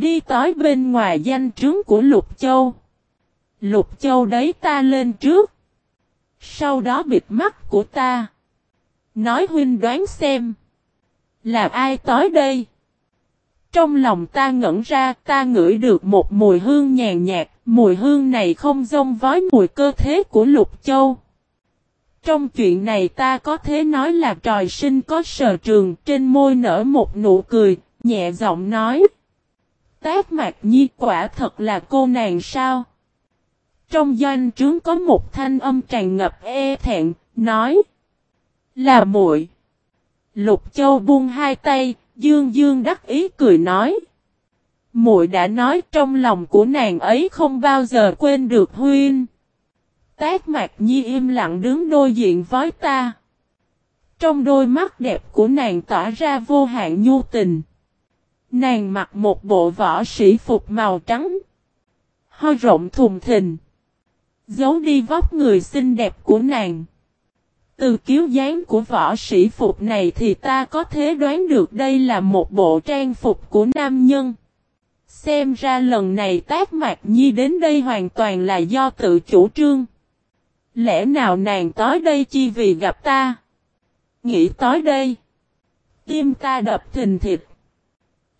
Đi tới bên ngoài danh trướng của Lục Châu. Lục Châu đấy ta lên trước. Sau đó bịt mắt của ta. Nói huynh đoán xem. Là ai tới đây? Trong lòng ta ngẩn ra ta ngửi được một mùi hương nhàn nhạt. Mùi hương này không giống với mùi cơ thế của Lục Châu. Trong chuyện này ta có thể nói là tròi sinh có sở trường trên môi nở một nụ cười, nhẹ giọng nói. Tác mạc nhi quả thật là cô nàng sao? Trong doanh trướng có một thanh âm tràn ngập e thẹn, nói. Là muội. Lục Châu buông hai tay, dương dương đắc ý cười nói. Muội đã nói trong lòng của nàng ấy không bao giờ quên được huyên Tác mạc nhi im lặng đứng đôi diện với ta. Trong đôi mắt đẹp của nàng tỏa ra vô hạn nhu tình. Nàng mặc một bộ võ sĩ phục màu trắng. Hơi rộng thùng thình. Giấu đi vóc người xinh đẹp của nàng. Từ kiếu dáng của võ sĩ phục này thì ta có thể đoán được đây là một bộ trang phục của nam nhân. Xem ra lần này tác mạc nhi đến đây hoàn toàn là do tự chủ trương. Lẽ nào nàng tới đây chi vì gặp ta? Nghĩ tới đây. Tim ta đập thình thịt.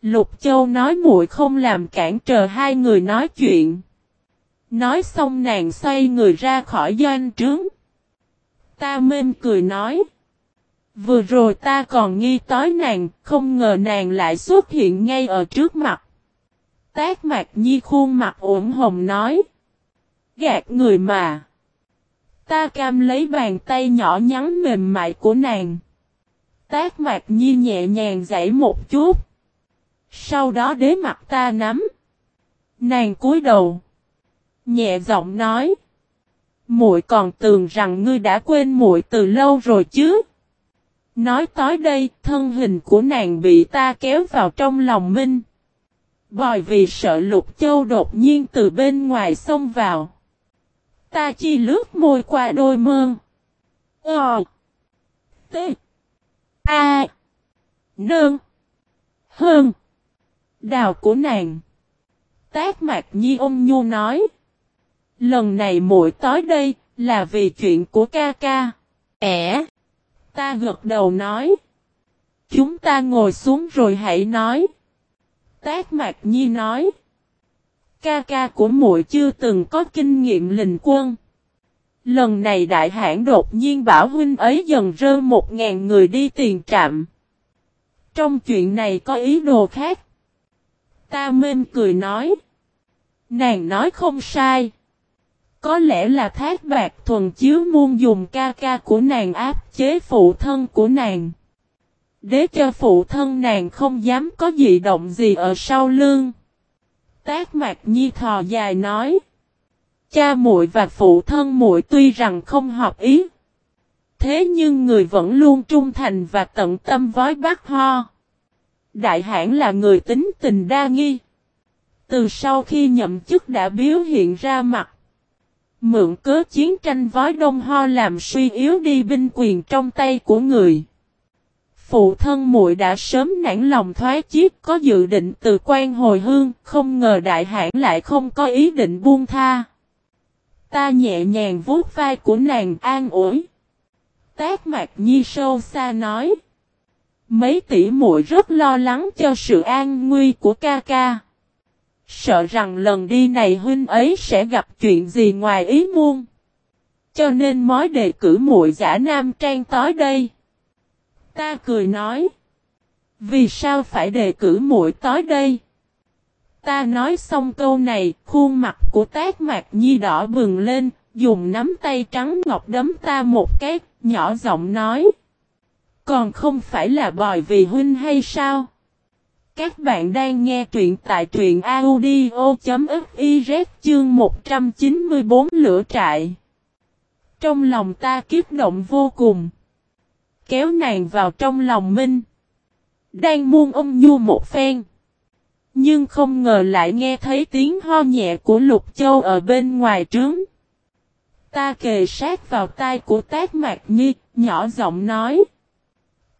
Lục Châu nói muội không làm cản trở hai người nói chuyện. Nói xong nàng xoay người ra khỏi doanh trướng. Ta mên cười nói. Vừa rồi ta còn nghi tối nàng, không ngờ nàng lại xuất hiện ngay ở trước mặt. Tác mạc nhi khuôn mặt ổn hồng nói. Gạt người mà. Ta cam lấy bàn tay nhỏ nhắn mềm mại của nàng. Tác mạc nhi nhẹ nhàng dãy một chút. Sau đó đế mặt ta nắm. Nàng cúi đầu. Nhẹ giọng nói. muội còn tưởng rằng ngươi đã quên muội từ lâu rồi chứ. Nói tới đây, thân hình của nàng bị ta kéo vào trong lòng Minh. bởi vì sợ Lục Châu đột nhiên từ bên ngoài xông vào. Ta chi lướt môi qua đôi mơn. Ờ. T. A. Nương. Hơn. Đào của nàng. Tác mạc nhi ôm nhu nói. Lần này muội tới đây là vì chuyện của ca ca. Ẻ. Ta gật đầu nói. Chúng ta ngồi xuống rồi hãy nói. Tác mạc nhi nói. Ca ca của muội chưa từng có kinh nghiệm lình quân. Lần này đại hãn đột nhiên bảo huynh ấy dần rơ một ngàn người đi tiền trạm. Trong chuyện này có ý đồ khác. Ta minh cười nói. Nàng nói không sai. Có lẽ là thác bạc thuần chiếu muôn dùng ca ca của nàng áp chế phụ thân của nàng. Để cho phụ thân nàng không dám có gì động gì ở sau lưng. Tác mạc nhi thò dài nói. Cha muội và phụ thân muội tuy rằng không hợp ý. Thế nhưng người vẫn luôn trung thành và tận tâm với bác ho. Đại hãn là người tính tình đa nghi. Từ sau khi nhậm chức đã biểu hiện ra mặt. Mượn cớ chiến tranh với Đông Ho làm suy yếu đi binh quyền trong tay của người. Phụ thân muội đã sớm nản lòng thoái chiếc có dự định từ quan hồi hương, không ngờ đại hãn lại không có ý định buông tha. Ta nhẹ nhàng vuốt vai của nàng an ủi. Tác mạc nhi sâu xa nói. Mấy tỷ muội rất lo lắng cho sự an nguy của ca ca. Sợ rằng lần đi này huynh ấy sẽ gặp chuyện gì ngoài ý muôn. Cho nên mới đề cử muội giả nam trang tối đây. Ta cười nói. Vì sao phải đề cử muội tối đây? Ta nói xong câu này, khuôn mặt của tác mạc nhi đỏ bừng lên, dùng nắm tay trắng ngọc đấm ta một cái, nhỏ giọng nói. Còn không phải là bòi vì huynh hay sao? Các bạn đang nghe truyện tại truyện audio.fiz chương 194 lửa trại. Trong lòng ta kiếp động vô cùng. Kéo nàng vào trong lòng Minh. Đang muôn ông nhu một phen. Nhưng không ngờ lại nghe thấy tiếng ho nhẹ của Lục Châu ở bên ngoài trướng. Ta kề sát vào tai của Tác Mạc Nhi, nhỏ giọng nói.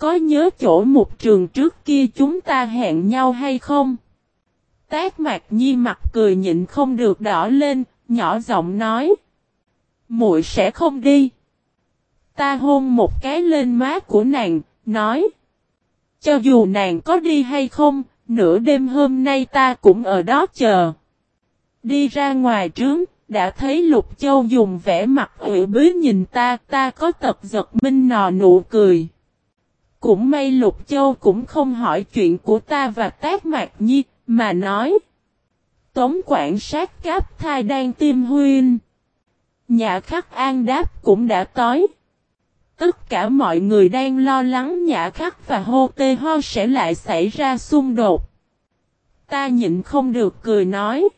Có nhớ chỗ một trường trước kia chúng ta hẹn nhau hay không? Tác mạc nhi mặt cười nhịn không được đỏ lên, nhỏ giọng nói. muội sẽ không đi. Ta hôn một cái lên má của nàng, nói. Cho dù nàng có đi hay không, nửa đêm hôm nay ta cũng ở đó chờ. Đi ra ngoài trướng, đã thấy Lục Châu dùng vẻ mặt ủy bí nhìn ta, ta có tật giật minh nò nụ cười. Cũng may Lục Châu cũng không hỏi chuyện của ta và tác mạc nhi, mà nói. Tống quản sát cáp thai đang tiêm huyên. Nhà khắc an đáp cũng đã tối. Tất cả mọi người đang lo lắng nhã khắc và hô tê ho sẽ lại xảy ra xung đột. Ta nhịn không được cười nói.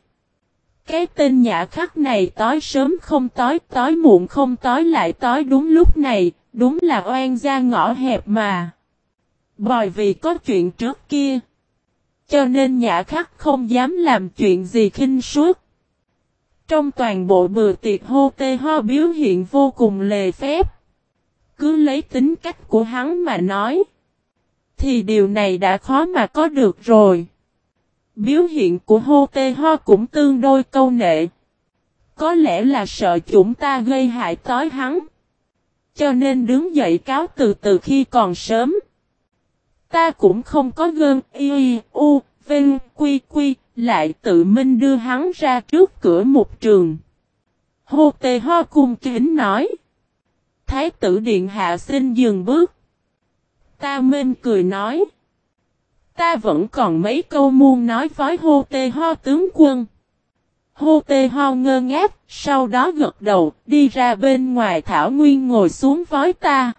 Cái tên nhã khắc này tối sớm không tối, tối muộn không tối lại tối đúng lúc này, đúng là oan gia ngõ hẹp mà. Bởi vì có chuyện trước kia. Cho nên nhã khắc không dám làm chuyện gì khinh suốt. Trong toàn bộ bừa tiệc hô tê ho biểu hiện vô cùng lề phép. Cứ lấy tính cách của hắn mà nói. Thì điều này đã khó mà có được rồi. Biểu hiện của hô tê ho cũng tương đôi câu nệ. Có lẽ là sợ chúng ta gây hại tối hắn. Cho nên đứng dậy cáo từ từ khi còn sớm. Ta cũng không có gơn y u, vinh quy quy, lại tự minh đưa hắn ra trước cửa một trường. Hô tê ho cung kính nói. Thái tử điện hạ xin dừng bước. Ta minh cười nói. Ta vẫn còn mấy câu muôn nói với hô tê ho tướng quân. Hô tê ho ngơ ngác, sau đó gật đầu, đi ra bên ngoài Thảo Nguyên ngồi xuống với ta.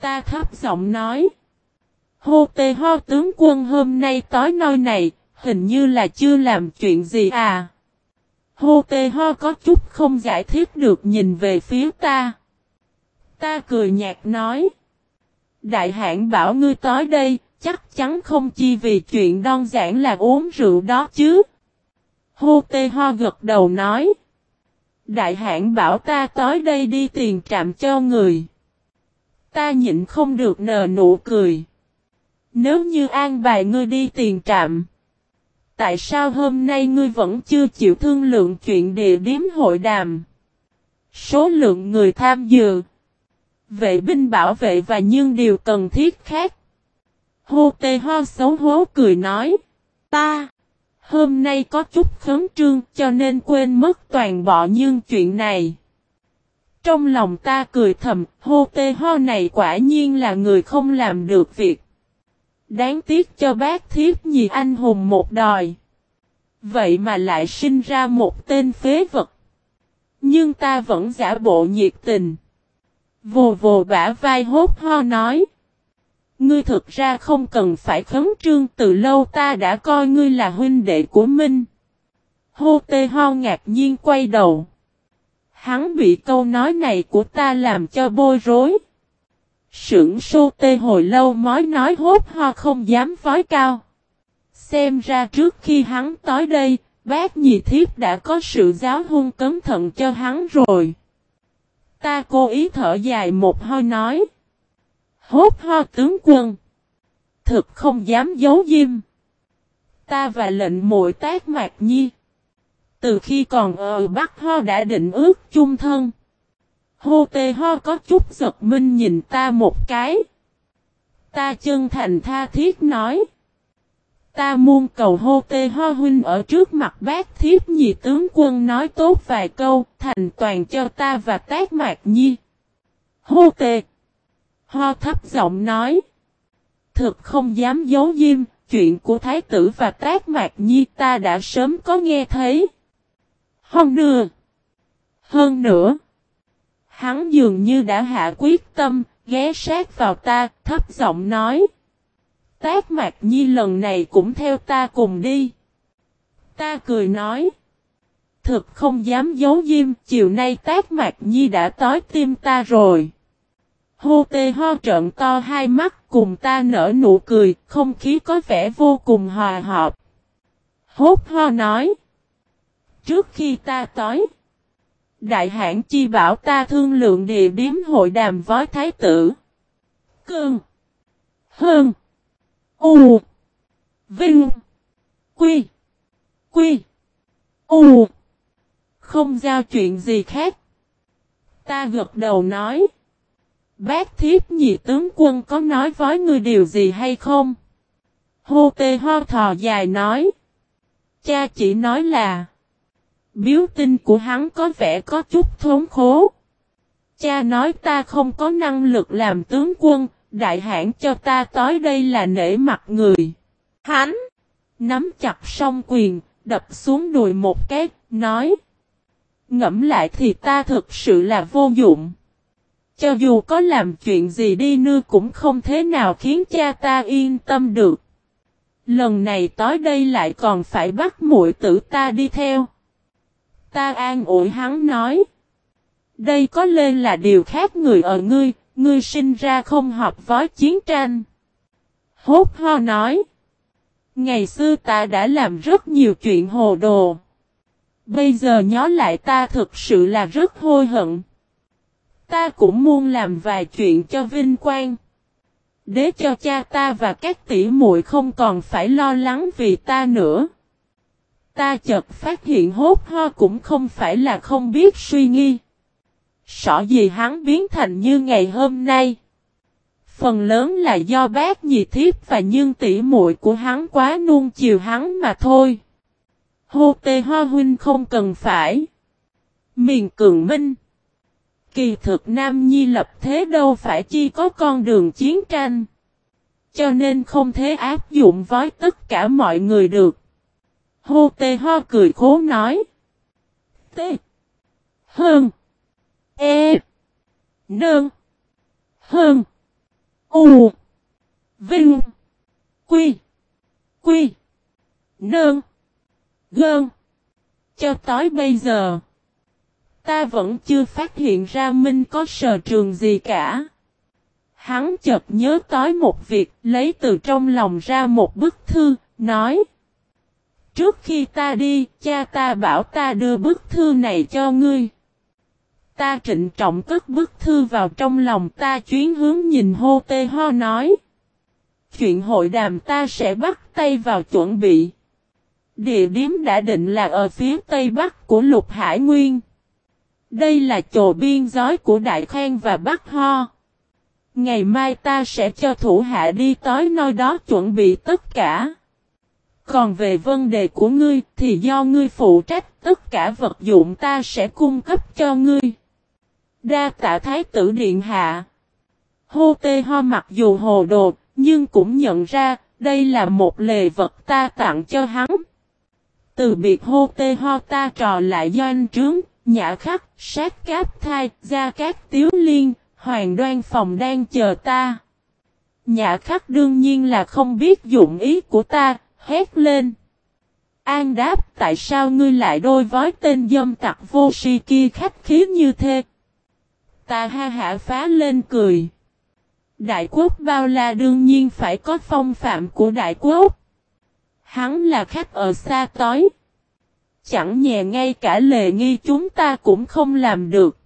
Ta thấp giọng nói. Hô tê ho tướng quân hôm nay tối nơi này, hình như là chưa làm chuyện gì à. Hô tê ho có chút không giải thích được nhìn về phía ta. Ta cười nhạt nói. Đại hãn bảo ngươi tối đây, chắc chắn không chi vì chuyện đơn giản là uống rượu đó chứ. Hô tê ho gật đầu nói. Đại hãn bảo ta tới đây đi tiền trạm cho người. Ta nhịn không được nờ nụ cười. Nếu như an bài ngươi đi tiền trạm. Tại sao hôm nay ngươi vẫn chưa chịu thương lượng chuyện địa điểm hội đàm? Số lượng người tham dự. Vệ binh bảo vệ và những điều cần thiết khác. Hô tê ho xấu hố cười nói. Ta. Hôm nay có chút khấn trương cho nên quên mất toàn bộ những chuyện này. Trong lòng ta cười thầm, hô tê ho này quả nhiên là người không làm được việc. Đáng tiếc cho bác thiếp nhì anh hùng một đòi. Vậy mà lại sinh ra một tên phế vật. Nhưng ta vẫn giả bộ nhiệt tình. Vồ vồ bả vai hốt ho nói. Ngươi thực ra không cần phải khấn trương từ lâu ta đã coi ngươi là huynh đệ của Minh. Hô tê ho ngạc nhiên quay đầu. Hắn bị câu nói này của ta làm cho bôi rối. Sưởng sô tê hồi lâu mói nói hốt ho không dám phói cao. Xem ra trước khi hắn tới đây, bác nhị thiếp đã có sự giáo hung cấm thận cho hắn rồi. Ta cố ý thở dài một hơi nói. Hốt ho tướng quân. Thực không dám giấu diêm. Ta và lệnh muội tác mạc nhi. Từ khi còn ở Bắc Ho đã định ước chung thân. Hô tê ho có chút giật minh nhìn ta một cái. Ta chân thành tha thiết nói. Ta muôn cầu hô tê ho huynh ở trước mặt bác thiếp nhị tướng quân nói tốt vài câu, thành toàn cho ta và tác mạc nhi. Hô tê. Ho thấp giọng nói. Thực không dám giấu diêm, chuyện của thái tử và tác mạc nhi ta đã sớm có nghe thấy. Hơn nữa. Hơn nữa. Hắn dường như đã hạ quyết tâm, ghé sát vào ta, thấp giọng nói. Tác mạc nhi lần này cũng theo ta cùng đi. Ta cười nói. Thực không dám giấu diêm, chiều nay tác mạc nhi đã tối tim ta rồi. Hô tê ho trợn to hai mắt cùng ta nở nụ cười, không khí có vẻ vô cùng hòa hợp. Hốt ho nói. Trước khi ta tối. Đại hãn chi bảo ta thương lượng địa điểm hội đàm với thái tử. Cương. Hơn. U. Vinh. Quy. Quy. U. Không giao chuyện gì khác. Ta gật đầu nói. Bác thiếp nhị tướng quân có nói với người điều gì hay không? Hô tê ho thò dài nói. Cha chỉ nói là. Biếu tin của hắn có vẻ có chút thốn khố. Cha nói ta không có năng lực làm tướng quân, đại hãn cho ta tới đây là nể mặt người. Hắn, nắm chặt song quyền, đập xuống đùi một cái, nói. Ngẫm lại thì ta thực sự là vô dụng. Cho dù có làm chuyện gì đi nữa cũng không thế nào khiến cha ta yên tâm được. Lần này tới đây lại còn phải bắt muội tử ta đi theo. Ta an ủi hắn nói. Đây có lên là điều khác người ở ngươi, ngươi sinh ra không học với chiến tranh. Hốt ho nói. Ngày xưa ta đã làm rất nhiều chuyện hồ đồ. Bây giờ nhớ lại ta thực sự là rất hôi hận. Ta cũng muốn làm vài chuyện cho vinh quang. Để cho cha ta và các tỷ muội không còn phải lo lắng vì ta nữa. Ta chợt phát hiện hốt ho cũng không phải là không biết suy nghi. Sợ gì hắn biến thành như ngày hôm nay. Phần lớn là do bác nhị thiếp và nhưng tỷ muội của hắn quá nuông chiều hắn mà thôi. Hô tê ho huynh không cần phải. Miền cường minh. Kỳ thực Nam Nhi lập thế đâu phải chi có con đường chiến tranh. Cho nên không thể áp dụng với tất cả mọi người được. Hô tê ho cười khố nói. Tê. Hơn. E. Nương. Hơn. U. Vinh. Quy. Quy. Nương. Gơn. Cho tới bây giờ. Ta vẫn chưa phát hiện ra Minh có sở trường gì cả. Hắn chợt nhớ tới một việc, lấy từ trong lòng ra một bức thư, nói. Trước khi ta đi, cha ta bảo ta đưa bức thư này cho ngươi. Ta trịnh trọng cất bức thư vào trong lòng ta chuyến hướng nhìn hô tê ho nói. Chuyện hội đàm ta sẽ bắt tay vào chuẩn bị. Địa điểm đã định là ở phía tây bắc của lục hải nguyên. Đây là chỗ biên giới của Đại Khang và Bắc Ho. Ngày mai ta sẽ cho thủ hạ đi tới nơi đó chuẩn bị tất cả. Còn về vấn đề của ngươi thì do ngươi phụ trách tất cả vật dụng ta sẽ cung cấp cho ngươi. Đa tạ thái tử điện hạ. Hô tê ho mặc dù hồ đồ nhưng cũng nhận ra đây là một lề vật ta tặng cho hắn. Từ biệt hô tê ho ta trò lại doanh trướng, nhã khắc, sát cáp thai, gia cát tiếu liên, hoàng đoan phòng đang chờ ta. Nhã khắc đương nhiên là không biết dụng ý của ta, hét lên. An đáp tại sao ngươi lại đôi với tên dâm tặc vô si kia khách khí như thế. Ta ha hạ phá lên cười. Đại quốc bao la đương nhiên phải có phong phạm của đại quốc. Hắn là khách ở xa tối. Chẳng nhẹ ngay cả lề nghi chúng ta cũng không làm được.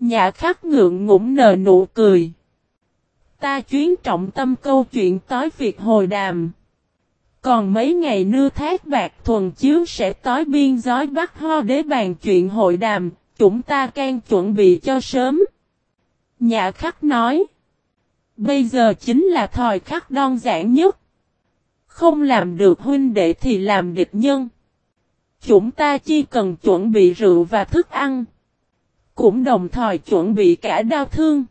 Nhà khắc ngượng ngủng nở nụ cười. Ta chuyến trọng tâm câu chuyện tới việc hồi đàm. Còn mấy ngày nưa thác bạc thuần chiếu sẽ tới biên giới Bắc Ho để bàn chuyện hội đàm, chúng ta can chuẩn bị cho sớm. Nhà khắc nói. Bây giờ chính là thời khắc đơn giản nhất. Không làm được huynh đệ thì làm địch nhân. Chúng ta chỉ cần chuẩn bị rượu và thức ăn. Cũng đồng thời chuẩn bị cả đau thương.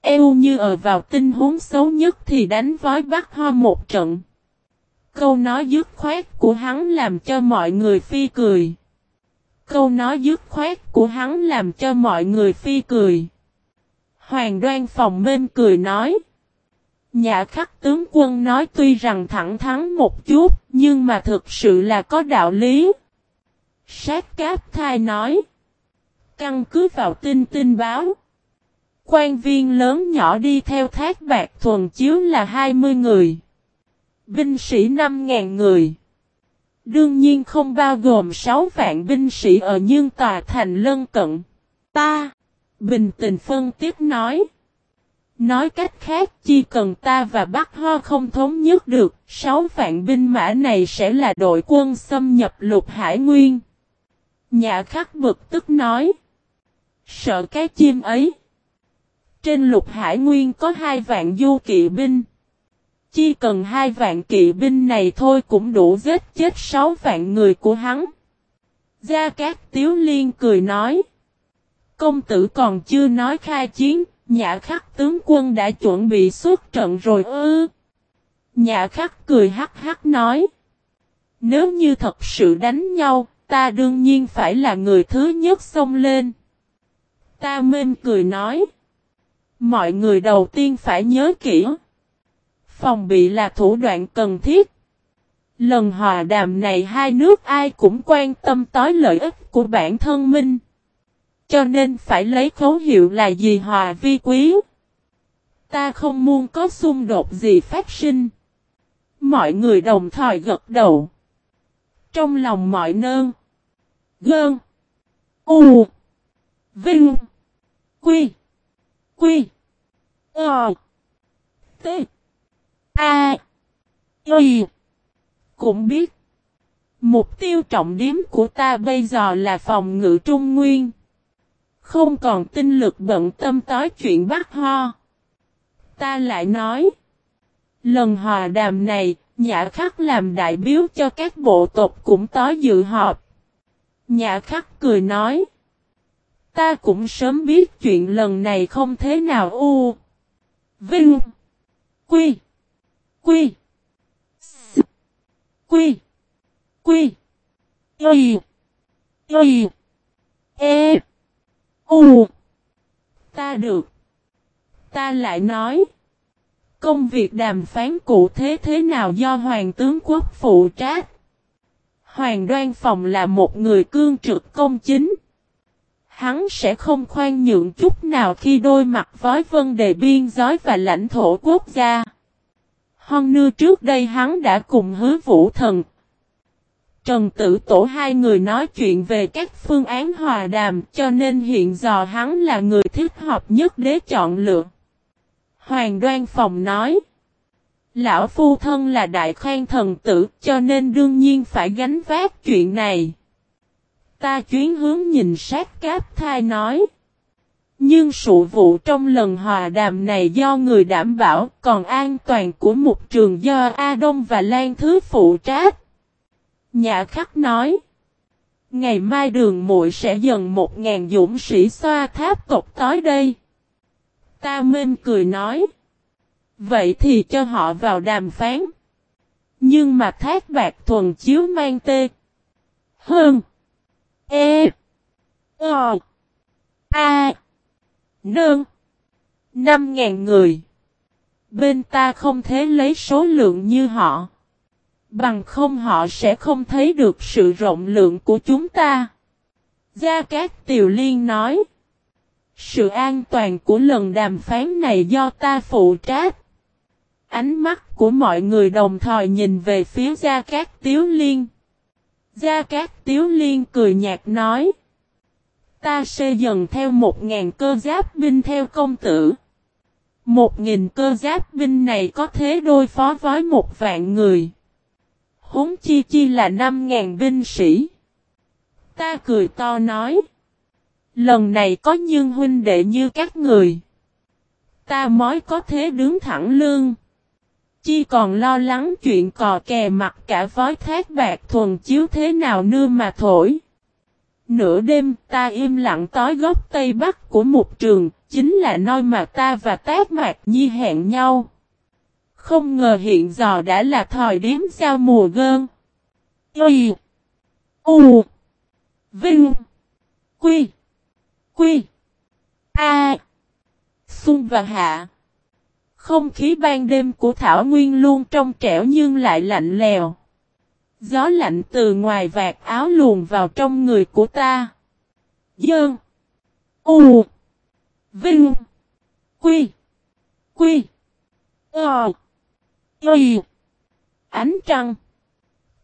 Eo như ở vào tình huống xấu nhất thì đánh vói bắt ho một trận. Câu nói dứt khoát của hắn làm cho mọi người phi cười. Câu nói dứt khoát của hắn làm cho mọi người phi cười. Hoàng đoan phòng mêm cười nói. Nhà khắc tướng quân nói tuy rằng thẳng thắn một chút, nhưng mà thực sự là có đạo lý. Sát cáp thai nói. Căn cứ vào tin tin báo. Quan viên lớn nhỏ đi theo thác bạc thuần chiếu là 20 người. Binh sĩ 5.000 người. Đương nhiên không bao gồm 6 vạn binh sĩ ở nhưng tòa thành lân cận. Ta, bình tình phân tiếp nói. Nói cách khác, chỉ cần ta và Bắc Ho không thống nhất được, sáu vạn binh mã này sẽ là đội quân xâm nhập lục hải nguyên. Nhà khắc bực tức nói. Sợ cái chim ấy. Trên lục hải nguyên có hai vạn du kỵ binh. Chỉ cần hai vạn kỵ binh này thôi cũng đủ giết chết sáu vạn người của hắn. Gia Cát Tiếu Liên cười nói. Công tử còn chưa nói khai chiến, nhã khắc tướng quân đã chuẩn bị xuất trận rồi ư. Nhã khắc cười hắc hắc nói. Nếu như thật sự đánh nhau, ta đương nhiên phải là người thứ nhất xông lên. Ta mên cười nói. Mọi người đầu tiên phải nhớ kỹ. Phòng bị là thủ đoạn cần thiết. Lần hòa đàm này hai nước ai cũng quan tâm tới lợi ích của bản thân mình. Cho nên phải lấy khấu hiệu là gì hòa vi quý. Ta không muốn có xung đột gì phát sinh. Mọi người đồng thời gật đầu. Trong lòng mọi nơn. Gơn. U. Vinh. Quy. Quy. Ờ. T. A. Y. Cũng biết. Mục tiêu trọng điểm của ta bây giờ là phòng ngự trung nguyên. Không còn tinh lực bận tâm tối chuyện bắt ho. Ta lại nói. Lần hòa đàm này, Nhã Khắc làm đại biếu cho các bộ tộc cũng tối dự họp. Nhã Khắc cười nói. Ta cũng sớm biết chuyện lần này không thế nào u. Vinh. Quy. Quy. S. Quy. Quy. Y. Y. E. U. Ta được. Ta lại nói. Công việc đàm phán cụ thế thế nào do Hoàng tướng quốc phụ trách. Hoàng đoan phòng là một người cương trực công chính. Hắn sẽ không khoan nhượng chút nào khi đôi mặt với vấn đề biên giới và lãnh thổ quốc gia. Hơn nưa trước đây hắn đã cùng hứa vũ thần. Trần Tử Tổ hai người nói chuyện về các phương án hòa đàm cho nên hiện giờ hắn là người thích hợp nhất để chọn lựa. Hoàng Đoan Phòng nói. Lão Phu Thân là đại khoan thần tử cho nên đương nhiên phải gánh vác chuyện này. Ta chuyến hướng nhìn sát cáp thai nói. Nhưng sự vụ trong lần hòa đàm này do người đảm bảo, còn an toàn của một trường do A Đông và Lan Thứ phụ trách. Nhã khắc nói. Ngày mai đường muội sẽ dần một ngàn dũng sĩ xoa tháp tộc tới đây. Ta mên cười nói. Vậy thì cho họ vào đàm phán. Nhưng mà thác bạc thuần chiếu mang tê. Hơn. E. Ờ. A. Nương. Năm ngàn người. Bên ta không thể lấy số lượng như họ. Bằng không họ sẽ không thấy được sự rộng lượng của chúng ta. Gia Cát Tiều Liên nói. Sự an toàn của lần đàm phán này do ta phụ trách. Ánh mắt của mọi người đồng thời nhìn về phía Gia Cát Tiếu Liên. Gia Cát Tiếu Liên cười nhạt nói. Ta sẽ dần theo một ngàn cơ giáp binh theo công tử. Một nghìn cơ giáp binh này có thế đôi phó với một vạn người. Húng chi chi là năm ngàn binh sĩ. Ta cười to nói. Lần này có nhân huynh đệ như các người. Ta mới có thế đứng thẳng lương. Chi còn lo lắng chuyện cò kè mặt cả vói thác bạc thuần chiếu thế nào nưa mà thổi. Nửa đêm ta im lặng tối góc tây bắc của một trường, chính là nơi mà ta và tác mạc nhi hẹn nhau. Không ngờ hiện giờ đã là thời điểm giao mùa gơn. Y. U. Vinh. Quy. Quy. A. Xuân và Hạ. Không khí ban đêm của Thảo Nguyên luôn trong trẻo nhưng lại lạnh lèo. Gió lạnh từ ngoài vạt áo luồn vào trong người của ta. Dơn. U. Vinh. Quy. Quy. Ờ. Y. Ánh trăng.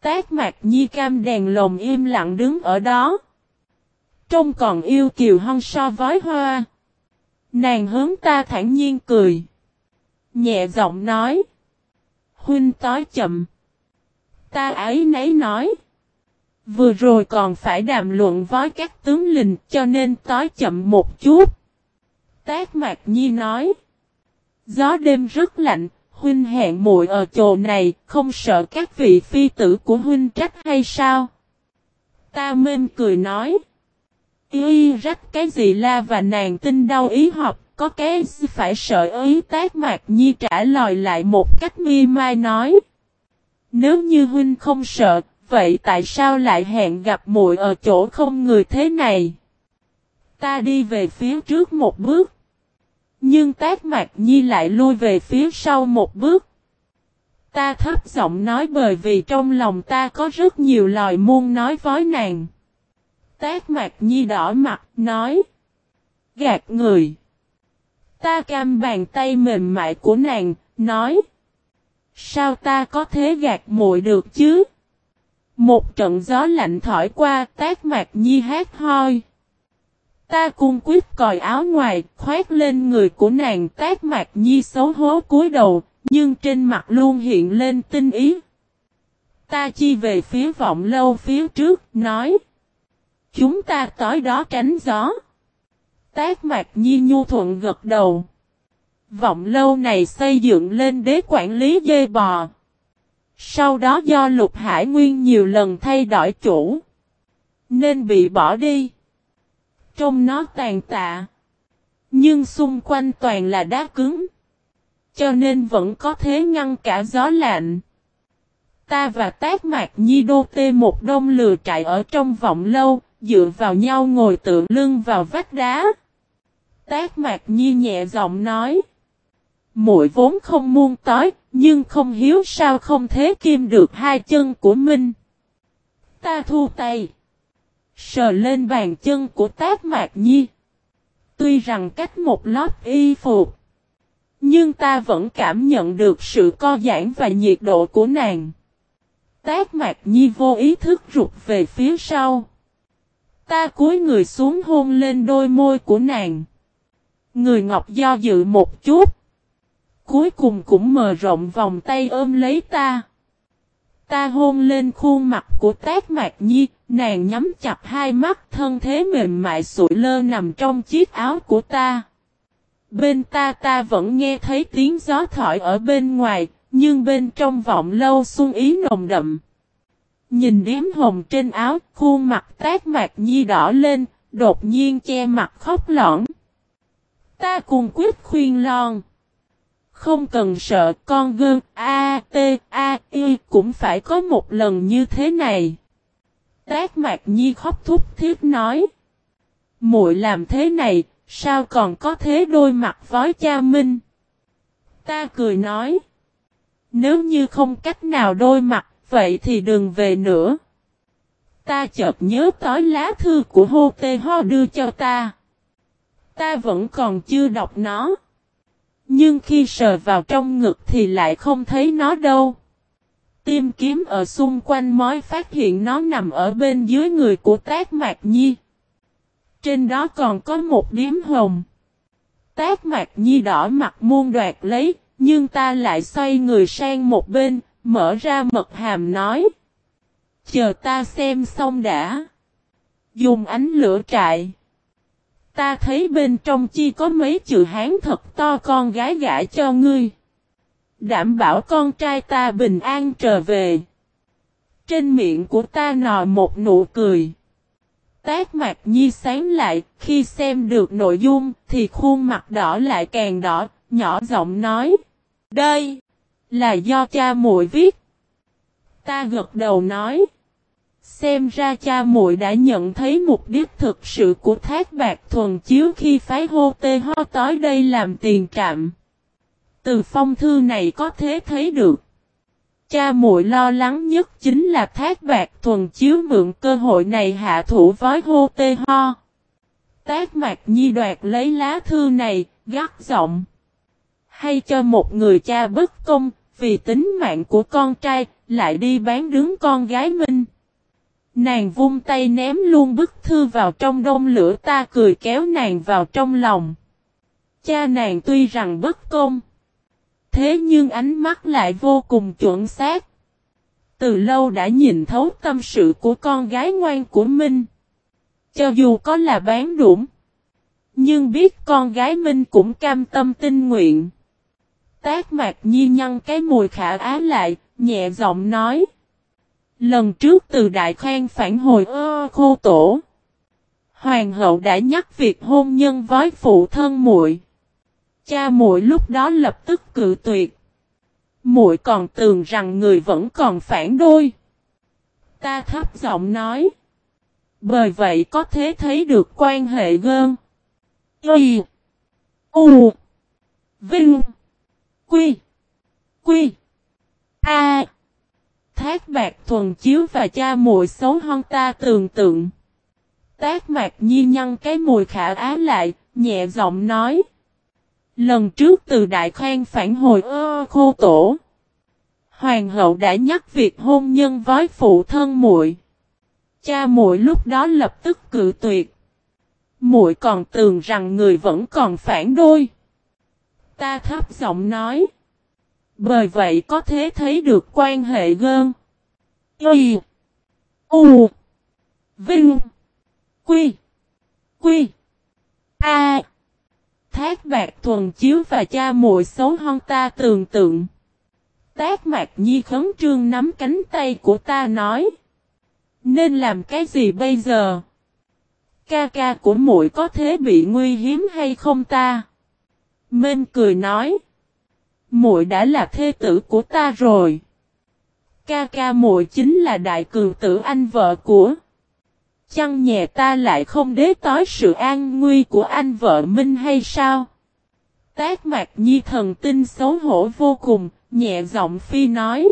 Tác mạc nhi cam đèn lồng im lặng đứng ở đó. Trông còn yêu kiều hơn so với hoa. Nàng hướng ta thản nhiên cười. Nhẹ giọng nói. Huynh tối chậm. Ta ấy nấy nói. Vừa rồi còn phải đàm luận với các tướng lình cho nên tối chậm một chút. Tác Mạc Nhi nói. Gió đêm rất lạnh, huynh hẹn muội ở chỗ này, không sợ các vị phi tử của huynh trách hay sao? Ta mên cười nói. Y rách cái gì la và nàng tin đau ý học, có cái phải sợ ý tác mạc nhi trả lời lại một cách mi mai nói. Nếu như huynh không sợ, vậy tại sao lại hẹn gặp muội ở chỗ không người thế này? Ta đi về phía trước một bước. Nhưng tác mạc nhi lại lui về phía sau một bước. Ta thấp giọng nói bởi vì trong lòng ta có rất nhiều lời muôn nói với nàng. Tác mạc nhi đỏ mặt, nói. Gạt người. Ta cam bàn tay mềm mại của nàng, nói. Sao ta có thế gạt muội được chứ? Một trận gió lạnh thổi qua, tác mạc nhi hát hoi. Ta cung quyết còi áo ngoài, khoét lên người của nàng tác mạc nhi xấu hố cúi đầu, nhưng trên mặt luôn hiện lên tinh ý. Ta chi về phía vọng lâu phía trước, nói. Chúng ta tối đó tránh gió. Tác mạc nhi nhu thuận gật đầu. Vọng lâu này xây dựng lên đế quản lý dê bò. Sau đó do lục hải nguyên nhiều lần thay đổi chủ. Nên bị bỏ đi. Trông nó tàn tạ. Nhưng xung quanh toàn là đá cứng. Cho nên vẫn có thế ngăn cả gió lạnh. Ta và tác mạc nhi đô tê một đông lừa trại ở trong vọng lâu, dựa vào nhau ngồi tựa lưng vào vách đá. Tác mạc nhi nhẹ giọng nói. Muội vốn không muôn tối, nhưng không hiếu sao không thế kim được hai chân của Minh. Ta thu tay. Sờ lên bàn chân của tác mạc nhi. Tuy rằng cách một lót y phục. Nhưng ta vẫn cảm nhận được sự co giãn và nhiệt độ của nàng. Tác mạc nhi vô ý thức rụt về phía sau. Ta cúi người xuống hôn lên đôi môi của nàng. Người ngọc do dự một chút. Cuối cùng cũng mở rộng vòng tay ôm lấy ta. Ta hôn lên khuôn mặt của tác mạc nhi, nàng nhắm chặt hai mắt thân thế mềm mại sụi lơ nằm trong chiếc áo của ta. Bên ta ta vẫn nghe thấy tiếng gió thổi ở bên ngoài, nhưng bên trong vọng lâu xuân ý nồng đậm. Nhìn điếm hồng trên áo, khuôn mặt tác mạc nhi đỏ lên, đột nhiên che mặt khóc lõn. Ta cùng quyết khuyên lon. Không cần sợ con gương A, T, A, Y cũng phải có một lần như thế này. Tác mạc nhi khóc thúc thiết nói. muội làm thế này, sao còn có thế đôi mặt với cha Minh? Ta cười nói. Nếu như không cách nào đôi mặt, vậy thì đừng về nữa. Ta chợt nhớ tới lá thư của Hô Tê Ho đưa cho ta. Ta vẫn còn chưa đọc nó. Nhưng khi sờ vào trong ngực thì lại không thấy nó đâu. Tìm kiếm ở xung quanh mới phát hiện nó nằm ở bên dưới người của tác mạc nhi. Trên đó còn có một điếm hồng. Tác mạc nhi đỏ mặt muôn đoạt lấy, nhưng ta lại xoay người sang một bên, mở ra mật hàm nói. Chờ ta xem xong đã. Dùng ánh lửa trại. Ta thấy bên trong chi có mấy chữ hán thật to con gái gã cho ngươi. Đảm bảo con trai ta bình an trở về. Trên miệng của ta nò một nụ cười. Tác mặt nhi sáng lại, khi xem được nội dung thì khuôn mặt đỏ lại càng đỏ, nhỏ giọng nói. Đây, là do cha muội viết. Ta gật đầu nói. Xem ra cha muội đã nhận thấy mục đích thực sự của thác bạc thuần chiếu khi phái hô tê ho tối đây làm tiền trạm. Từ phong thư này có thể thấy được. Cha muội lo lắng nhất chính là thác bạc thuần chiếu mượn cơ hội này hạ thủ với hô tê ho. Tác mạc nhi đoạt lấy lá thư này, gắt giọng. Hay cho một người cha bất công, vì tính mạng của con trai, lại đi bán đứng con gái mình. Nàng vung tay ném luôn bức thư vào trong đông lửa ta cười kéo nàng vào trong lòng. Cha nàng tuy rằng bất công. Thế nhưng ánh mắt lại vô cùng chuẩn xác. Từ lâu đã nhìn thấu tâm sự của con gái ngoan của Minh. Cho dù có là bán đủng. Nhưng biết con gái Minh cũng cam tâm tinh nguyện. Tác mạc nhi nhăn cái mùi khả á lại, nhẹ giọng nói. Lần trước từ đại khoan phản hồi ơ khô tổ. Hoàng hậu đã nhắc việc hôn nhân với phụ thân muội. Cha muội lúc đó lập tức cự tuyệt. Muội còn tưởng rằng người vẫn còn phản đôi. Ta thấp giọng nói. Bởi vậy có thể thấy được quan hệ gơn. Y. U. Vinh. Quy. Quy. A. Thác bạc thuần chiếu và cha muội xấu hơn ta tưởng tượng. Tác mạc nhi nhăn cái mùi khả á lại, nhẹ giọng nói. Lần trước từ đại khoan phản hồi ơ khô tổ. Hoàng hậu đã nhắc việc hôn nhân với phụ thân muội. Cha muội lúc đó lập tức cự tuyệt. Muội còn tưởng rằng người vẫn còn phản đôi. Ta thấp giọng nói. Bởi vậy có thể thấy được quan hệ gơn. Y. U. Vinh. Quy. Quy. A. Thác bạc thuần chiếu và cha muội xấu hơn ta tưởng tượng. Tác mạc nhi khấn trương nắm cánh tay của ta nói. Nên làm cái gì bây giờ? Ca ca của muội có thế bị nguy hiểm hay không ta? Mên cười nói. muội đã là thê tử của ta rồi. Ca ca muội chính là đại cường tử anh vợ của. Chăng nhẹ ta lại không đế tối sự an nguy của anh vợ Minh hay sao? Tác mạc nhi thần tinh xấu hổ vô cùng, nhẹ giọng phi nói.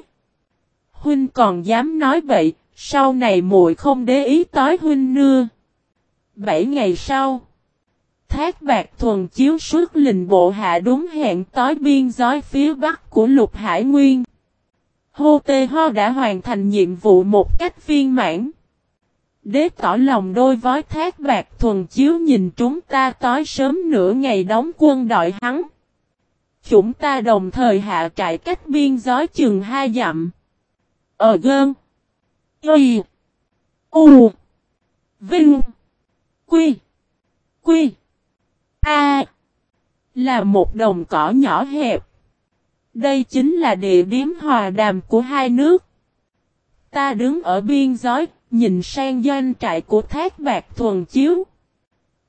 Huynh còn dám nói vậy, sau này muội không để ý tối huynh nưa. Bảy ngày sau, thác bạc thuần chiếu suốt lình bộ hạ đúng hẹn tối biên giới phía bắc của lục hải nguyên. Hô Tê Ho đã hoàn thành nhiệm vụ một cách viên mãn. Đế tỏ lòng đôi vói thác bạc thuần chiếu nhìn chúng ta tối sớm nửa ngày đóng quân đội hắn. Chúng ta đồng thời hạ trại cách biên giới chừng hai dặm. Ờ ở gơn. Y. U. Vinh. Quy. Quy. A. Là một đồng cỏ nhỏ hẹp. Đây chính là địa điểm hòa đàm của hai nước. Ta đứng ở biên giới, nhìn sang doanh trại của thác bạc thuần chiếu.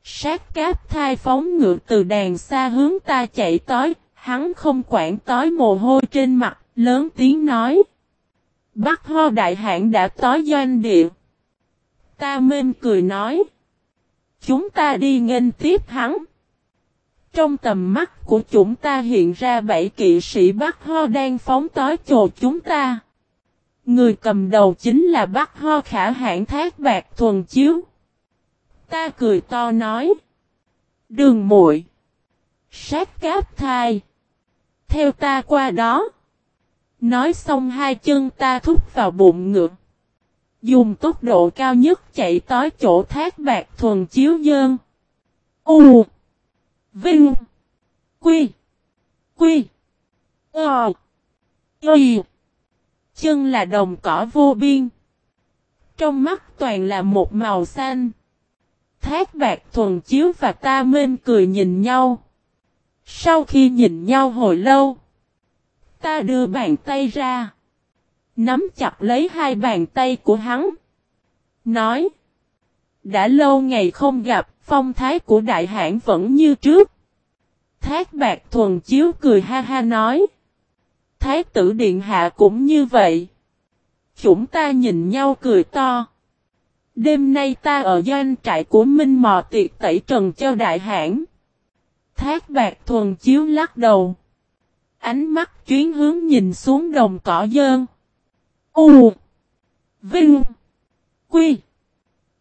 Sát cáp thai phóng ngựa từ đàn xa hướng ta chạy tới, hắn không quản tối mồ hôi trên mặt, lớn tiếng nói. Bắc ho đại hãn đã tối doanh địa. Ta mên cười nói. Chúng ta đi nghênh tiếp hắn. Trong tầm mắt của chúng ta hiện ra bảy kỵ sĩ Bắc Ho đang phóng tối chồ chúng ta. Người cầm đầu chính là Bắc Ho khả hãn thác bạc thuần chiếu. Ta cười to nói. Đường muội Sát cáp thai. Theo ta qua đó. Nói xong hai chân ta thúc vào bụng ngựa. Dùng tốc độ cao nhất chạy tới chỗ thác bạc thuần chiếu dơn. U. Vinh. Quy. Quy. Ờ. Ờ. Chân là đồng cỏ vô biên. Trong mắt toàn là một màu xanh. Thác bạc thuần chiếu và ta mên cười nhìn nhau. Sau khi nhìn nhau hồi lâu. Ta đưa bàn tay ra. Nắm chặt lấy hai bàn tay của hắn. Nói. Đã lâu ngày không gặp, phong thái của đại hãn vẫn như trước. Thác bạc thuần chiếu cười ha ha nói. Thái tử điện hạ cũng như vậy. Chúng ta nhìn nhau cười to. Đêm nay ta ở doanh trại của Minh Mò tiệc tẩy trần cho đại hãn. Thác bạc thuần chiếu lắc đầu. Ánh mắt chuyến hướng nhìn xuống đồng cỏ dơn. U. Vinh. Quy.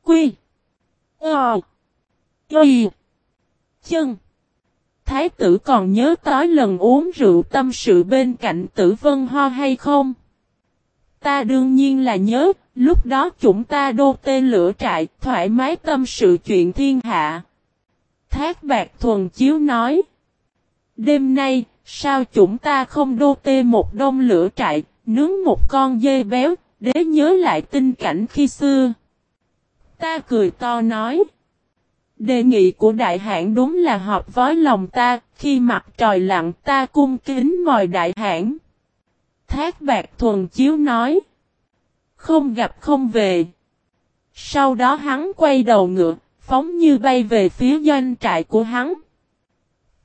Quy. Ờ. Y. Chân. Thái tử còn nhớ tới lần uống rượu tâm sự bên cạnh tử vân ho hay không? Ta đương nhiên là nhớ, lúc đó chúng ta đô tên lửa trại, thoải mái tâm sự chuyện thiên hạ. Thác bạc thuần chiếu nói. Đêm nay, sao chúng ta không đô tê một đông lửa trại, nướng một con dê béo, để nhớ lại tình cảnh khi xưa. Ta cười to nói. Đề nghị của đại hãn đúng là hợp với lòng ta, khi mặt trời lặng ta cung kính mời đại hãn. Thác bạc thuần chiếu nói. Không gặp không về. Sau đó hắn quay đầu ngựa, phóng như bay về phía doanh trại của hắn.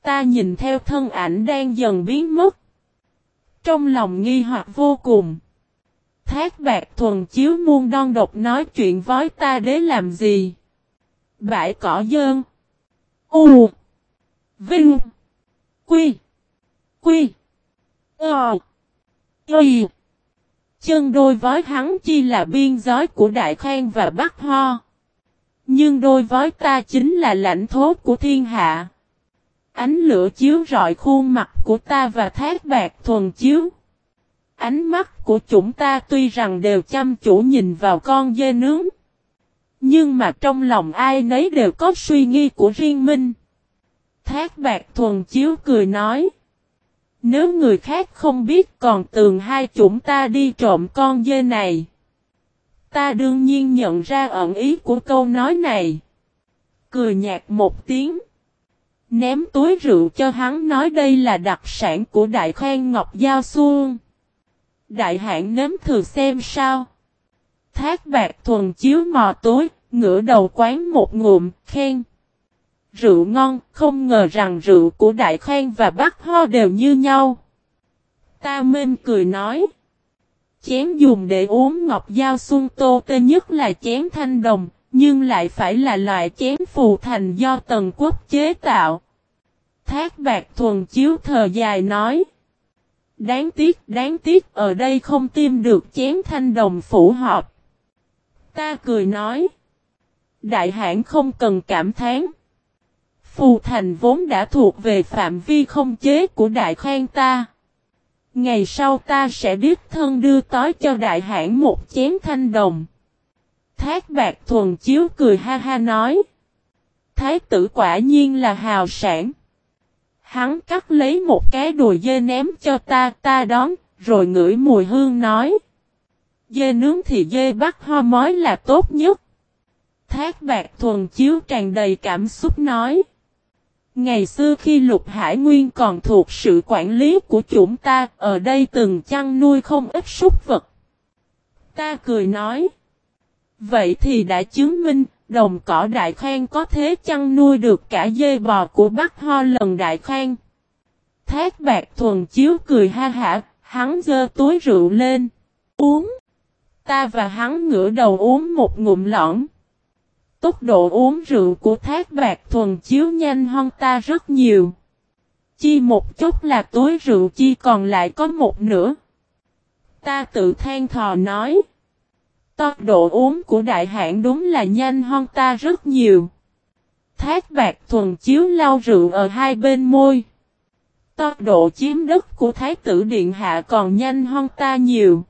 Ta nhìn theo thân ảnh đang dần biến mất. Trong lòng nghi hoặc vô cùng. Thác bạc thuần chiếu muôn đon độc nói chuyện với ta để làm gì? Bãi cỏ dơn. U. Vinh. Quy. Quy. Ờ. Y. Chân đôi với hắn chi là biên giới của Đại Khang và Bắc Ho. Nhưng đôi với ta chính là lãnh thố của thiên hạ. Ánh lửa chiếu rọi khuôn mặt của ta và thác bạc thuần chiếu. Ánh mắt của chúng ta tuy rằng đều chăm chủ nhìn vào con dê nướng. Nhưng mà trong lòng ai nấy đều có suy nghĩ của riêng mình. Thác bạc thuần chiếu cười nói. Nếu người khác không biết còn tường hai chúng ta đi trộm con dê này. Ta đương nhiên nhận ra ẩn ý của câu nói này. Cười nhạt một tiếng. Ném túi rượu cho hắn nói, đây là đặc sản của Đại Khoan Ngọc Giao Xuân. Đại hạng nếm thử xem sao. Thác bạc thuần chiếu mò tối, ngửa đầu quán một ngụm, khen. Rượu ngon, không ngờ rằng rượu của Đại Khoan và Bắc Ho đều như nhau. Ta mên cười nói. Chén dùng để uống ngọc dao xuân tô tê nhất là chén thanh đồng, nhưng lại phải là loại chén phù thành do tần quốc chế tạo. Thác bạc thuần chiếu thờ dài nói. Đáng tiếc, đáng tiếc ở đây không tìm được chén thanh đồng phủ họp. Ta cười nói. Đại hãn không cần cảm thán. Phù thành vốn đã thuộc về phạm vi không chế của đại khoan ta. Ngày sau ta sẽ đích thân đưa tối cho đại hãn một chén thanh đồng. Thác bạc thuần chiếu cười ha ha nói. Thái tử quả nhiên là hào sản. Hắn cắt lấy một cái đùi dê ném cho ta, ta đón, rồi ngửi mùi hương nói. Dê nướng thì dê bắt ho mói là tốt nhất. Thác bạc thuần chiếu tràn đầy cảm xúc nói. Ngày xưa khi Lục Hải Nguyên còn thuộc sự quản lý của chúng ta, ở đây từng chăn nuôi không ít súc vật. Ta cười nói. Vậy thì đã chứng minh, đồng cỏ đại khang có thế chăn nuôi được cả dê bò của Bắc Ho lần đại khang. Thác bạc thuần chiếu cười ha hả, hắn dơ túi rượu lên. Uống. Ta và hắn ngửa đầu uống một ngụm lõng. Tốc độ uống rượu của thác bạc thuần chiếu nhanh hơn ta rất nhiều. Chi một chút là túi rượu chi còn lại có một nửa. Ta tự than thò nói. Tốc độ uống của đại hãn đúng là nhanh hơn ta rất nhiều. Thác bạc thuần chiếu lau rượu ở hai bên môi. Tốc độ chiếm đất của Thái tử Điện Hạ còn nhanh hơn ta nhiều.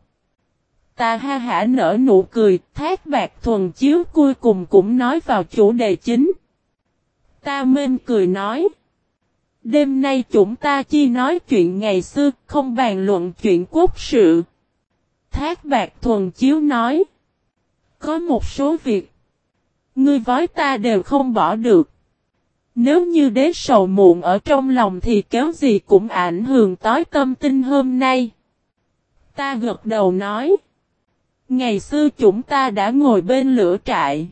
Ta ha hả nở nụ cười, thác bạc thuần chiếu cuối cùng cũng nói vào chủ đề chính. Ta mên cười nói. Đêm nay chúng ta chỉ nói chuyện ngày xưa, không bàn luận chuyện quốc sự. Thác bạc thuần chiếu nói. Có một số việc. Ngươi với ta đều không bỏ được. Nếu như đế sầu muộn ở trong lòng thì kéo gì cũng ảnh hưởng tối tâm tinh hôm nay. Ta gật đầu nói. Ngày xưa chúng ta đã ngồi bên lửa trại.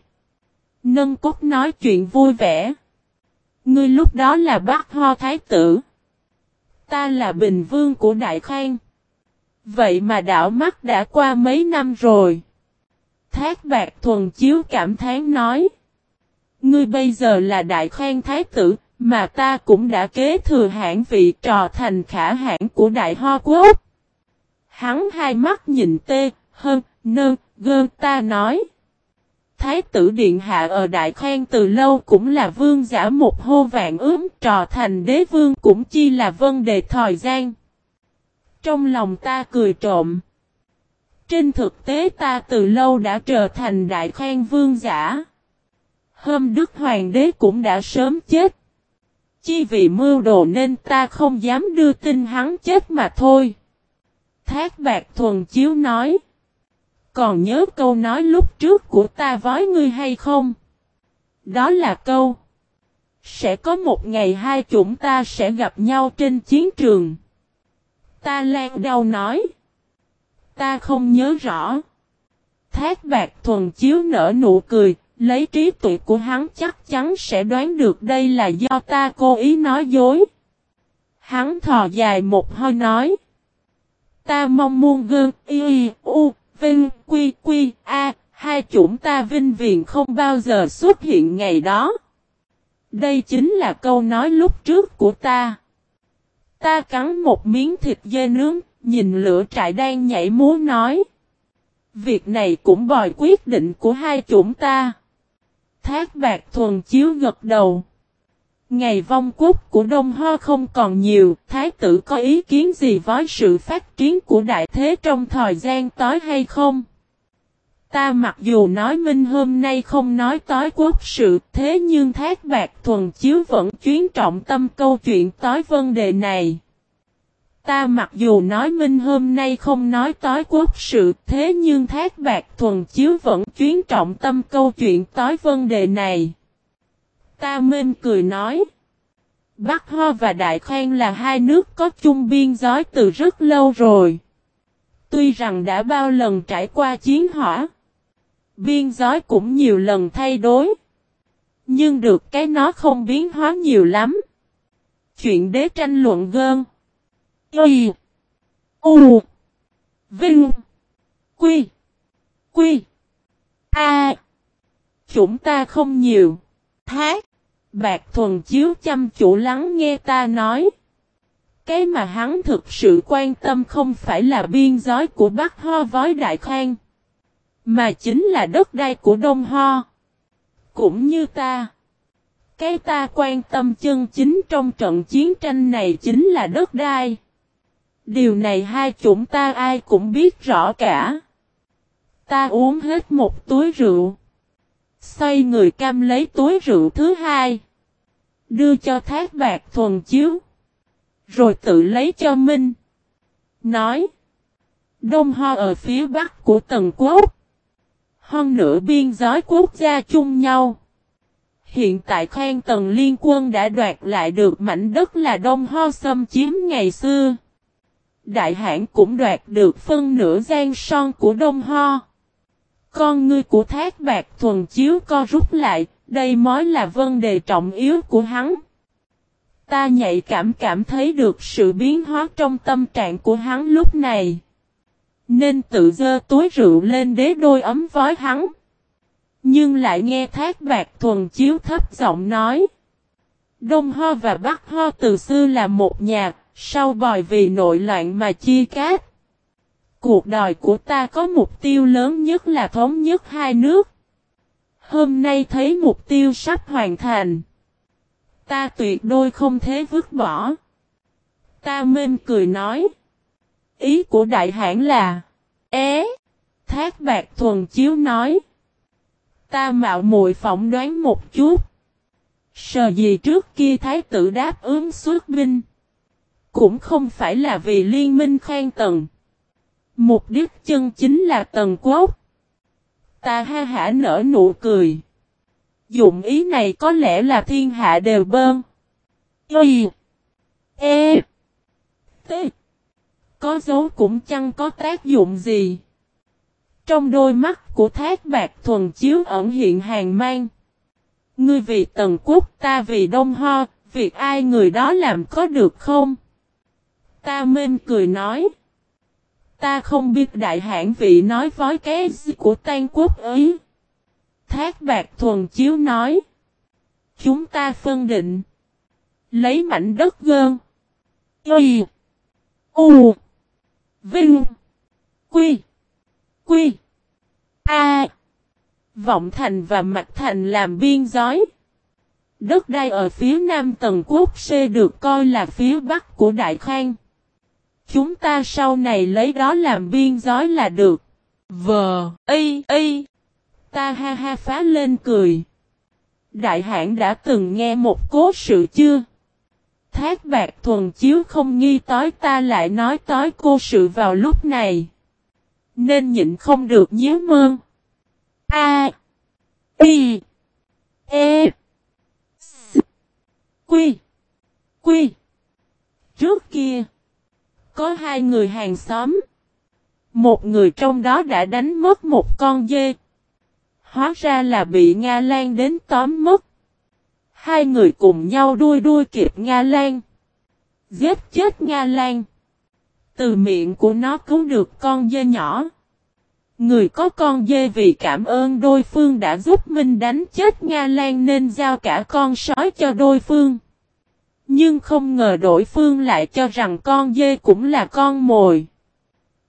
Nâng cốt nói chuyện vui vẻ. Ngươi lúc đó là bác ho thái tử. Ta là bình vương của Đại Khang. Vậy mà đảo mắt đã qua mấy năm rồi. Thác bạc thuần chiếu cảm thán nói. Ngươi bây giờ là Đại Khang thái tử, mà ta cũng đã kế thừa hãng vị trò thành khả hãng của Đại Ho Quốc. Hắn hai mắt nhìn tê, hơn, nơ, gơ ta nói. Thái tử Điện Hạ ở Đại Khoan từ lâu cũng là vương giả một hô vạn ướm trò thành đế vương cũng chi là vấn đề thời gian. Trong lòng ta cười trộm. Trên thực tế ta từ lâu đã trở thành Đại Khoan vương giả. Hôm Đức Hoàng đế cũng đã sớm chết. Chi vì mưu đồ nên ta không dám đưa tin hắn chết mà thôi. Thác bạc thuần chiếu nói. Còn nhớ câu nói lúc trước của ta với ngươi hay không? Đó là câu. Sẽ có một ngày hai chúng ta sẽ gặp nhau trên chiến trường. Ta lan đau nói. Ta không nhớ rõ. Thác bạc thuần chiếu nở nụ cười, lấy trí tuệ của hắn chắc chắn sẽ đoán được đây là do ta cố ý nói dối. Hắn thò dài một hơi nói. Ta mong muôn gương y u vinh quy quy a hai chúng ta vinh viện không bao giờ xuất hiện ngày đó. Đây chính là câu nói lúc trước của ta. Ta cắn một miếng thịt dê nướng, nhìn lửa trại đang nhảy múa nói. Việc này cũng bòi quyết định của hai chúng ta. Thác bạc thuần chiếu gật đầu. Ngày vong quốc của Đông Ho không còn nhiều, Thái tử có ý kiến gì với sự phát triển của đại thế trong thời gian tới hay không? Ta mặc dù nói Minh hôm nay không nói tối quốc sự, thế nhưng Thác Bạc Thuần Chiếu vẫn chuyến trọng tâm câu chuyện tối vấn đề này. Ta mặc dù nói Minh hôm nay không nói tối quốc sự, thế nhưng Thác Bạc Thuần Chiếu vẫn chuyến trọng tâm câu chuyện tối vấn đề này. Ta Minh cười nói. Bắc Ho và Đại Khang là hai nước có chung biên giới từ rất lâu rồi. Tuy rằng đã bao lần trải qua chiến hỏa. Biên giới cũng nhiều lần thay đổi. Nhưng được cái nó không biến hóa nhiều lắm. Chuyện đế tranh luận gơn. Y. U. Vinh. Quy. Quy. A. Chúng ta không nhiều. Thác. Bạc thuần chiếu chăm chủ lắng nghe ta nói. Cái mà hắn thực sự quan tâm không phải là biên giới của Bắc Ho với Đại Khang. Mà chính là đất đai của Đông Ho. Cũng như ta. Cái ta quan tâm chân chính trong trận chiến tranh này chính là đất đai. Điều này hai chúng ta ai cũng biết rõ cả. Ta uống hết một túi rượu. Xoay người cam lấy túi rượu thứ hai. Đưa cho thác bạc thuần chiếu. Rồi tự lấy cho Minh. Nói. Đông Ho ở phía bắc của Tần Quốc. Hơn nửa biên giới quốc gia chung nhau. Hiện tại khoan tần liên quân đã đoạt lại được mảnh đất là Đông Ho xâm chiếm ngày xưa. Đại hãn cũng đoạt được phân nửa gian son của Đông Ho. Con ngươi của thác bạc thuần chiếu co rút lại, đây mới là vấn đề trọng yếu của hắn. Ta nhạy cảm cảm thấy được sự biến hóa trong tâm trạng của hắn lúc này. Nên tự dơ túi rượu lên đế đôi ấm vói hắn. Nhưng lại nghe thác bạc thuần chiếu thấp giọng nói. Đông Ho và Bắc Ho từ xưa là một nhà, sau bòi vì nội loạn mà chia cát. Cuộc đời của ta có mục tiêu lớn nhất là thống nhất hai nước. Hôm nay thấy mục tiêu sắp hoàn thành. Ta tuyệt đôi không thể vứt bỏ. Ta mên cười nói. Ý của đại hãn là. Ế. Thác bạc thuần chiếu nói. Ta mạo muội phỏng đoán một chút. Sờ gì trước kia thái tử đáp ứng xuất binh. Cũng không phải là vì liên minh khoan tầng. Mục đích chân chính là tầng quốc. Ta ha hả nở nụ cười. Dụng ý này có lẽ là thiên hạ đều bơm. Y. E. T. Có dấu cũng chẳng có tác dụng gì. Trong đôi mắt của thác bạc thuần chiếu ẩn hiện hàng mang. Ngươi vì tần quốc ta vì đông ho, việc ai người đó làm có được không? Ta mênh cười nói. Ta không biết đại hãn vị nói vói cái gì của tan quốc ấy. Thác bạc thuần chiếu nói. Chúng ta phân định. Lấy mảnh đất gơn. Y. U. Vinh. Quy. Quy. A. Vọng Thành và mặt Thành làm biên giới. Đất đai ở phía nam tầng quốc xê được coi là phía bắc của Đại Khang. Chúng ta sau này lấy đó làm biên giói là được. Vờ, y, y. Ta ha ha phá lên cười. Đại hãn đã từng nghe một cố sự chưa? Thác bạc thuần chiếu không nghi tối ta lại nói tối cô sự vào lúc này. Nên nhịn không được nhớ mơn. A. I. E. S. Quy. Quy. Trước kia. Có hai người hàng xóm. Một người trong đó đã đánh mất một con dê. Hóa ra là bị Nga Lan đến tóm mất. Hai người cùng nhau đuôi đuôi kịp Nga Lan. Giết chết Nga Lan. Từ miệng của nó cứu được con dê nhỏ. Người có con dê vì cảm ơn đôi phương đã giúp mình đánh chết Nga Lan nên giao cả con sói cho đôi phương. Nhưng không ngờ đối phương lại cho rằng con dê cũng là con mồi.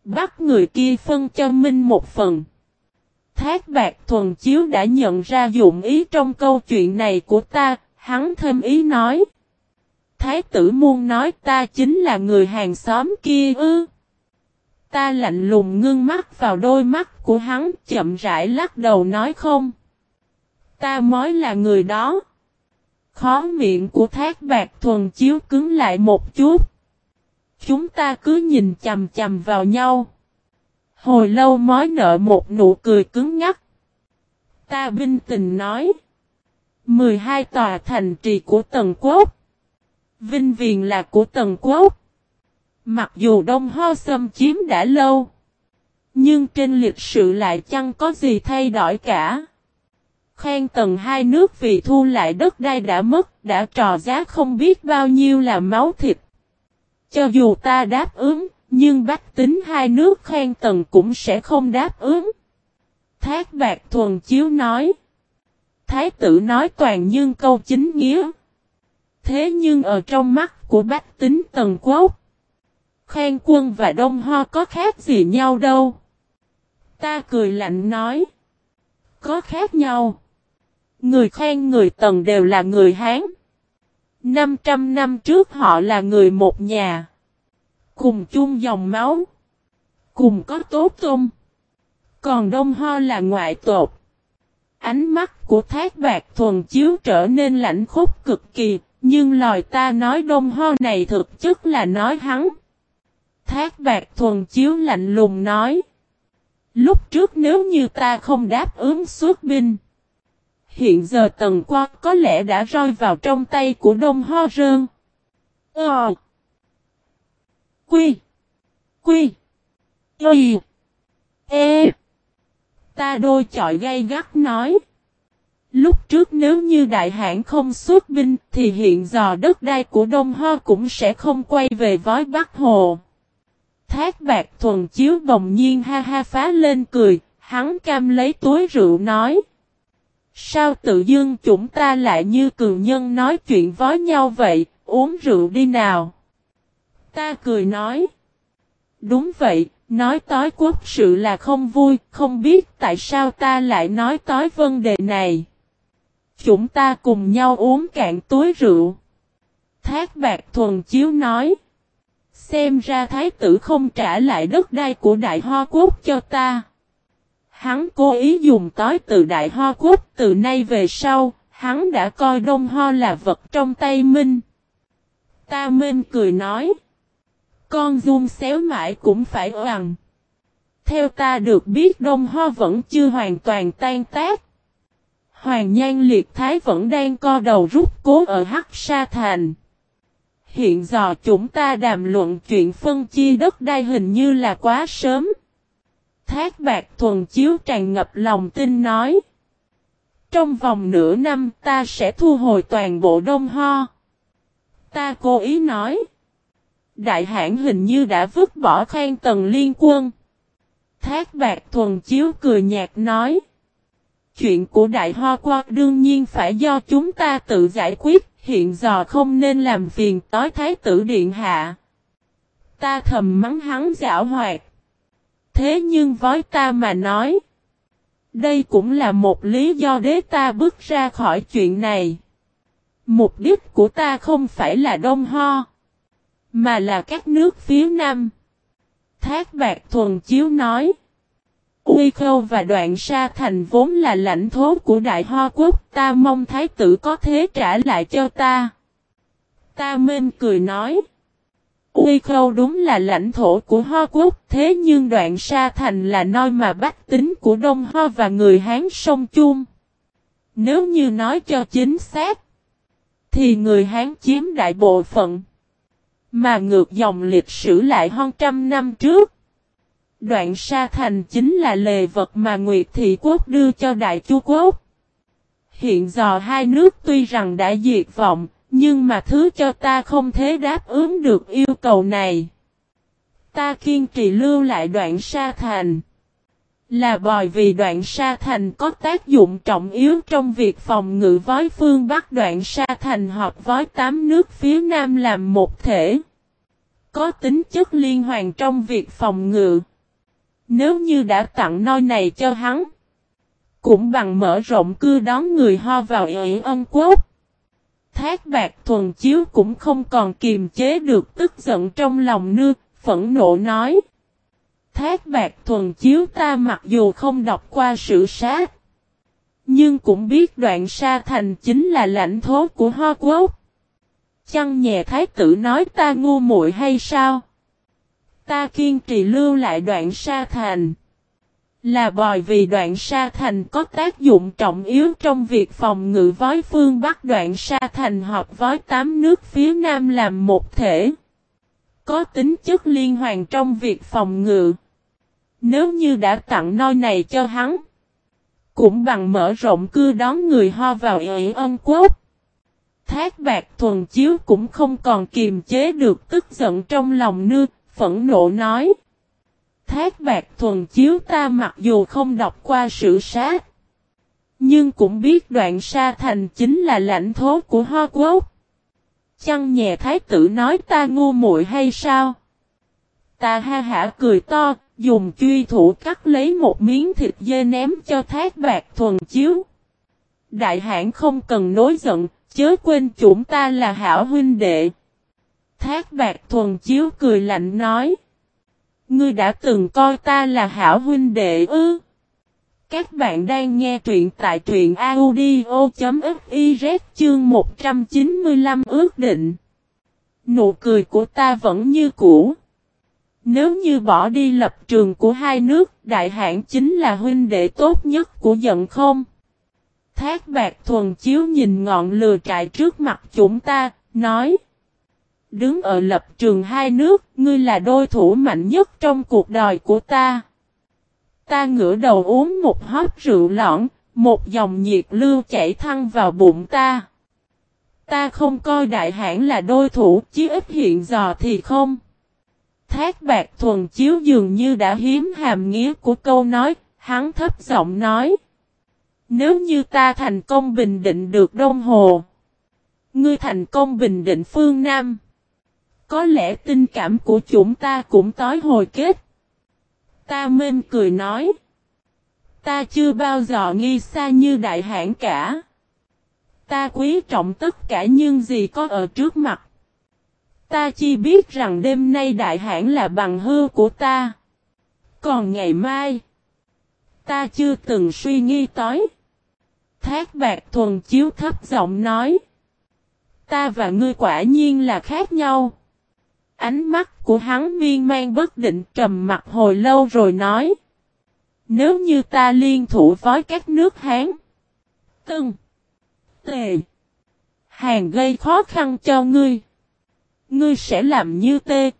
Bắt người kia phân cho Minh một phần. Thác bạc thuần chiếu đã nhận ra dụng ý trong câu chuyện này của ta, hắn thêm ý nói. Thái tử muôn nói ta chính là người hàng xóm kia ư. Ta lạnh lùng ngưng mắt vào đôi mắt của hắn chậm rãi lắc đầu nói không. Ta mới là người đó. Khó miệng của thác bạc thuần chiếu cứng lại một chút. Chúng ta cứ nhìn chầm chầm vào nhau. Hồi lâu mới nợ một nụ cười cứng ngắt. Ta binh tình nói. 12 tòa thành trì của Tần Quốc. Vinh Viền là của Tần Quốc. Mặc dù Đông Ho xâm chiếm đã lâu. Nhưng trên lịch sử lại chẳng có gì thay đổi cả. Khen tầng hai nước vì thu lại đất đai đã mất, đã trò giá không biết bao nhiêu là máu thịt. Cho dù ta đáp ứng, nhưng bách tính hai nước khen tầng cũng sẽ không đáp ứng. Thác bạc thuần chiếu nói. Thái tử nói toàn nhưng câu chính nghĩa. Thế nhưng ở trong mắt của bách tính tần quốc. Khen quân và đông ho có khác gì nhau đâu. Ta cười lạnh nói. Có khác nhau. Người khen người tần đều là người Hán. 500 năm trước họ là người một nhà. Cùng chung dòng máu. Cùng có tốt tung. Còn Đông Ho là ngoại tột. Ánh mắt của thác bạc thuần chiếu trở nên lạnh khốc cực kỳ. Nhưng lời ta nói Đông Ho này thực chất là nói hắn. Thác bạc thuần chiếu lạnh lùng nói. Lúc trước nếu như ta không đáp ứng xuất binh. Hiện giờ tần qua có lẽ đã rơi vào trong tay của Đông Ho Rơn. Ờ. Quy. Quy. Quy. E. Ta đôi chọi gay gắt nói. Lúc trước nếu như đại hãn không xuất binh thì hiện giờ đất đai của Đông Ho cũng sẽ không quay về vói Bắc Hồ. Thác bạc thuần chiếu bồng nhiên ha ha phá lên cười, hắn cam lấy túi rượu nói. Sao tự dưng chúng ta lại như cường nhân nói chuyện với nhau vậy, uống rượu đi nào. Ta cười nói. Đúng vậy, nói tối quốc sự là không vui, không biết tại sao ta lại nói tối vấn đề này. Chúng ta cùng nhau uống cạn túi rượu. Thác bạc thuần chiếu nói. Xem ra thái tử không trả lại đất đai của đại hoa quốc cho ta. Hắn cố ý dùng tối từ đại ho quốc từ nay về sau, hắn đã coi đông ho là vật trong tay Minh. Ta Minh cười nói. Con dung xéo mãi cũng phải oằn. Theo ta được biết đông ho vẫn chưa hoàn toàn tan tác. Hoàng Nhan Liệt Thái vẫn đang co đầu rút cố ở Hắc Sa Thành. Hiện giờ chúng ta đàm luận chuyện phân chia đất đai hình như là quá sớm. Thác bạc thuần chiếu tràn ngập lòng tin nói. Trong vòng nửa năm ta sẽ thu hồi toàn bộ đông ho. Ta cố ý nói. Đại hãn hình như đã vứt bỏ khen tần liên quân. Thác bạc thuần chiếu cười nhạt nói. Chuyện của đại hoa qua đương nhiên phải do chúng ta tự giải quyết, hiện giờ không nên làm phiền tối thái tử điện hạ. Ta thầm mắng hắn giả hoạt. Thế nhưng với ta mà nói. Đây cũng là một lý do để ta bước ra khỏi chuyện này. Mục đích của ta không phải là Đông Ho. Mà là các nước phía Nam. Thác Bạc Thuần Chiếu nói. Uy Khâu và Đoạn Sa Thành vốn là lãnh thố của Đại Ho Quốc. Ta mong Thái tử có thế trả lại cho ta. Ta Minh cười nói. Uy Khâu đúng là lãnh thổ của Ho Quốc, thế nhưng đoạn Sa Thành là nơi mà bách tính của Đông Ho và người Hán sông chung. Nếu như nói cho chính xác, thì người Hán chiếm đại bộ phận. Mà ngược dòng lịch sử lại hơn trăm năm trước. Đoạn Sa Thành chính là lề vật mà Nguyệt Thị Quốc đưa cho Đại Chu Quốc. Hiện giờ hai nước tuy rằng đã diệt vọng, nhưng mà thứ cho ta không thể đáp ứng được yêu cầu này. Ta kiên trì lưu lại đoạn sa thành. Là bởi vì đoạn sa thành có tác dụng trọng yếu trong việc phòng ngự vói phương Bắc đoạn sa thành hợp với tám nước phía Nam làm một thể. Có tính chất liên hoàn trong việc phòng ngự. Nếu như đã tặng nơi này cho hắn, cũng bằng mở rộng cư đón người ho vào ủy ân quốc. Thác bạc thuần chiếu cũng không còn kiềm chế được tức giận trong lòng nư, phẫn nộ nói. Thác bạc thuần chiếu ta mặc dù không đọc qua sự sát, nhưng cũng biết đoạn sa thành chính là lãnh thố của Hoa Quốc. Chăng nhẹ thái tử nói ta ngu muội hay sao? Ta kiên trì lưu lại đoạn sa thành. Là bởi vì đoạn sa thành có tác dụng trọng yếu trong việc phòng ngự vói phương Bắc đoạn sa thành hợp vói tám nước phía Nam làm một thể. Có tính chất liên hoàn trong việc phòng ngự. Nếu như đã tặng noi này cho hắn, cũng bằng mở rộng cư đón người ho vào ủy ân quốc. Thác bạc thuần chiếu cũng không còn kiềm chế được tức giận trong lòng nư, phẫn nộ nói. Thác bạc thuần chiếu ta mặc dù không đọc qua sự sát. Nhưng cũng biết đoạn sa thành chính là lãnh thố của Hoa Quốc. Chăng nhẹ thái tử nói ta ngu muội hay sao? Ta ha hả cười to, dùng truy thủ cắt lấy một miếng thịt dê ném cho thác bạc thuần chiếu. Đại hãn không cần nối giận, chớ quên chúng ta là hảo huynh đệ. Thác bạc thuần chiếu cười lạnh nói. Ngươi đã từng coi ta là hảo huynh đệ ư. Các bạn đang nghe truyện tại truyện audio.fiz chương 195 ước định. Nụ cười của ta vẫn như cũ. Nếu như bỏ đi lập trường của hai nước, đại hãn chính là huynh đệ tốt nhất của giận không? Thác bạc thuần chiếu nhìn ngọn lừa trại trước mặt chúng ta, nói. Đứng ở lập trường hai nước, ngươi là đôi thủ mạnh nhất trong cuộc đời của ta. Ta ngửa đầu uống một hóp rượu lõn, một dòng nhiệt lưu chảy thăng vào bụng ta. Ta không coi đại hãn là đôi thủ, chứ ít hiện giờ thì không. Thác bạc thuần chiếu dường như đã hiếm hàm nghĩa của câu nói, hắn thấp giọng nói. Nếu như ta thành công bình định được Đông Hồ, ngươi thành công bình định phương Nam. Có lẽ tình cảm của chúng ta cũng tối hồi kết. Ta minh cười nói. Ta chưa bao giờ nghi xa như đại hãn cả. Ta quý trọng tất cả những gì có ở trước mặt. Ta chỉ biết rằng đêm nay đại hãn là bằng hư của ta. Còn ngày mai, ta chưa từng suy nghĩ tới. Thác bạc thuần chiếu thấp giọng nói. Ta và ngươi quả nhiên là khác nhau. Ánh mắt của hắn viên man bất định trầm mặt hồi lâu rồi nói. Nếu như ta liên thủ với các nước Hán, Tân, Tề, Hàng gây khó khăn cho ngươi, ngươi sẽ làm như tê,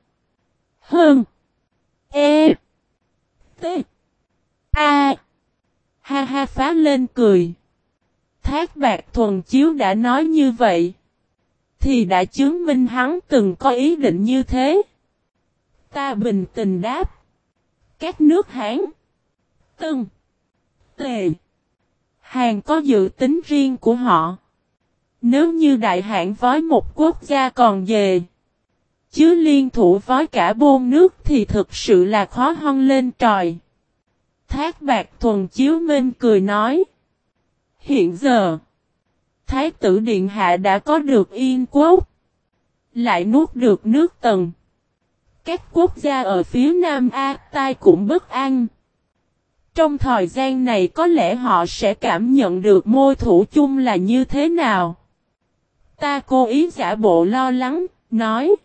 hơn, e, t, a, ha ha phá lên cười. Thác bạc thuần chiếu đã nói như vậy thì đã chứng minh hắn từng có ý định như thế. Ta bình tình đáp. Các nước Hán, Tân, Tề, Hàn có dự tính riêng của họ. Nếu như đại hạn với một quốc gia còn về, chứ liên thủ với cả bôn nước thì thực sự là khó hong lên trời. Thác bạc thuần chiếu minh cười nói. Hiện giờ, Thái tử Điện Hạ đã có được yên quốc. Lại nuốt được nước tần. Các quốc gia ở phía Nam A tai cũng bất an. Trong thời gian này có lẽ họ sẽ cảm nhận được môi thủ chung là như thế nào. Ta cố ý giả bộ lo lắng, nói.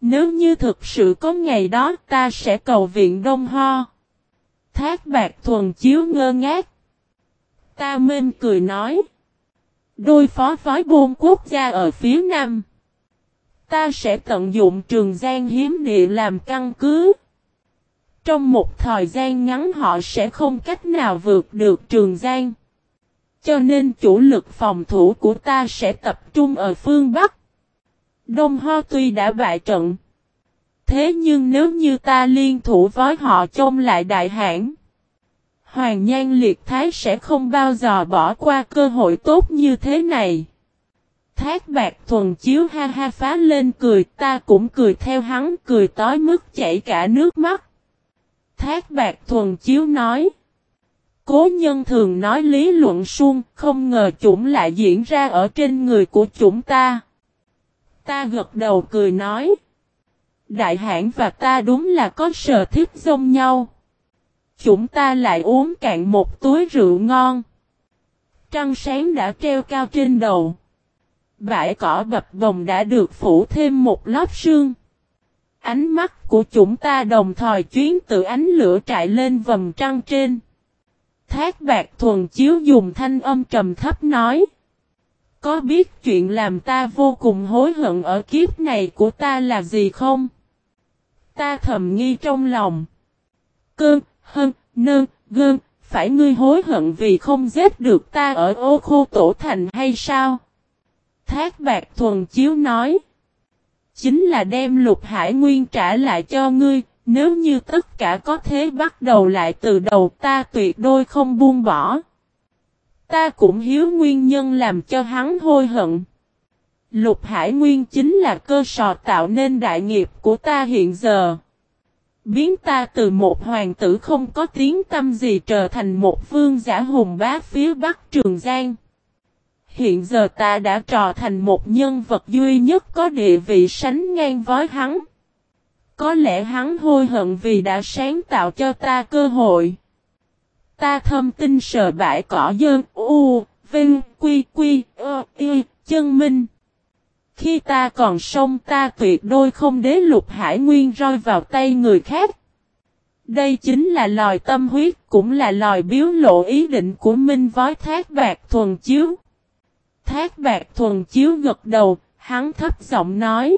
Nếu như thực sự có ngày đó ta sẽ cầu viện Đông Ho. Thác bạc thuần chiếu ngơ ngác. Ta mên cười nói. Đôi phó phói buôn quốc gia ở phía nam. Ta sẽ tận dụng trường gian hiếm địa làm căn cứ. Trong một thời gian ngắn họ sẽ không cách nào vượt được trường gian. Cho nên chủ lực phòng thủ của ta sẽ tập trung ở phương Bắc. Đông Ho tuy đã bại trận. Thế nhưng nếu như ta liên thủ với họ trông lại đại hãn. Hoàng Nhan Liệt Thái sẽ không bao giờ bỏ qua cơ hội tốt như thế này. Thác bạc thuần chiếu ha ha phá lên cười, ta cũng cười theo hắn, cười tối mức chảy cả nước mắt. Thác bạc thuần chiếu nói. Cố nhân thường nói lý luận suông, không ngờ chúng lại diễn ra ở trên người của chúng ta. Ta gật đầu cười nói. Đại hãn và ta đúng là có sở thích giống nhau. Chúng ta lại uống cạn một túi rượu ngon. Trăng sáng đã treo cao trên đầu. Bãi cỏ bập bồng đã được phủ thêm một lớp sương. Ánh mắt của chúng ta đồng thời chuyến từ ánh lửa trại lên vầng trăng trên. Thác bạc thuần chiếu dùng thanh âm trầm thấp nói. Có biết chuyện làm ta vô cùng hối hận ở kiếp này của ta là gì không? Ta thầm nghi trong lòng. Cơn, hơn nơn, gơn, phải ngươi hối hận vì không giết được ta ở ô khô tổ thành hay sao? Thác bạc thuần chiếu nói. Chính là đem lục hải nguyên trả lại cho ngươi, nếu như tất cả có thế bắt đầu lại từ đầu ta tuyệt đôi không buông bỏ. Ta cũng hiếu nguyên nhân làm cho hắn hôi hận. Lục Hải Nguyên chính là cơ sở tạo nên đại nghiệp của ta hiện giờ. Biến ta từ một hoàng tử không có tiếng tâm gì trở thành một vương giả hùng bá phía bắc Trường Giang. Hiện giờ ta đã trò thành một nhân vật duy nhất có địa vị sánh ngang với hắn. Có lẽ hắn hôi hận vì đã sáng tạo cho ta cơ hội. Ta thâm tin sợ bãi cỏ dơn u, vinh, quy quy, ơ, y, chân minh. Khi ta còn sống ta tuyệt đôi không đế lục hải nguyên rơi vào tay người khác. Đây chính là lòi tâm huyết, cũng là lòi biếu lộ ý định của Minh vói thác bạc thuần chiếu. Thác bạc thuần chiếu gật đầu, hắn thấp giọng nói.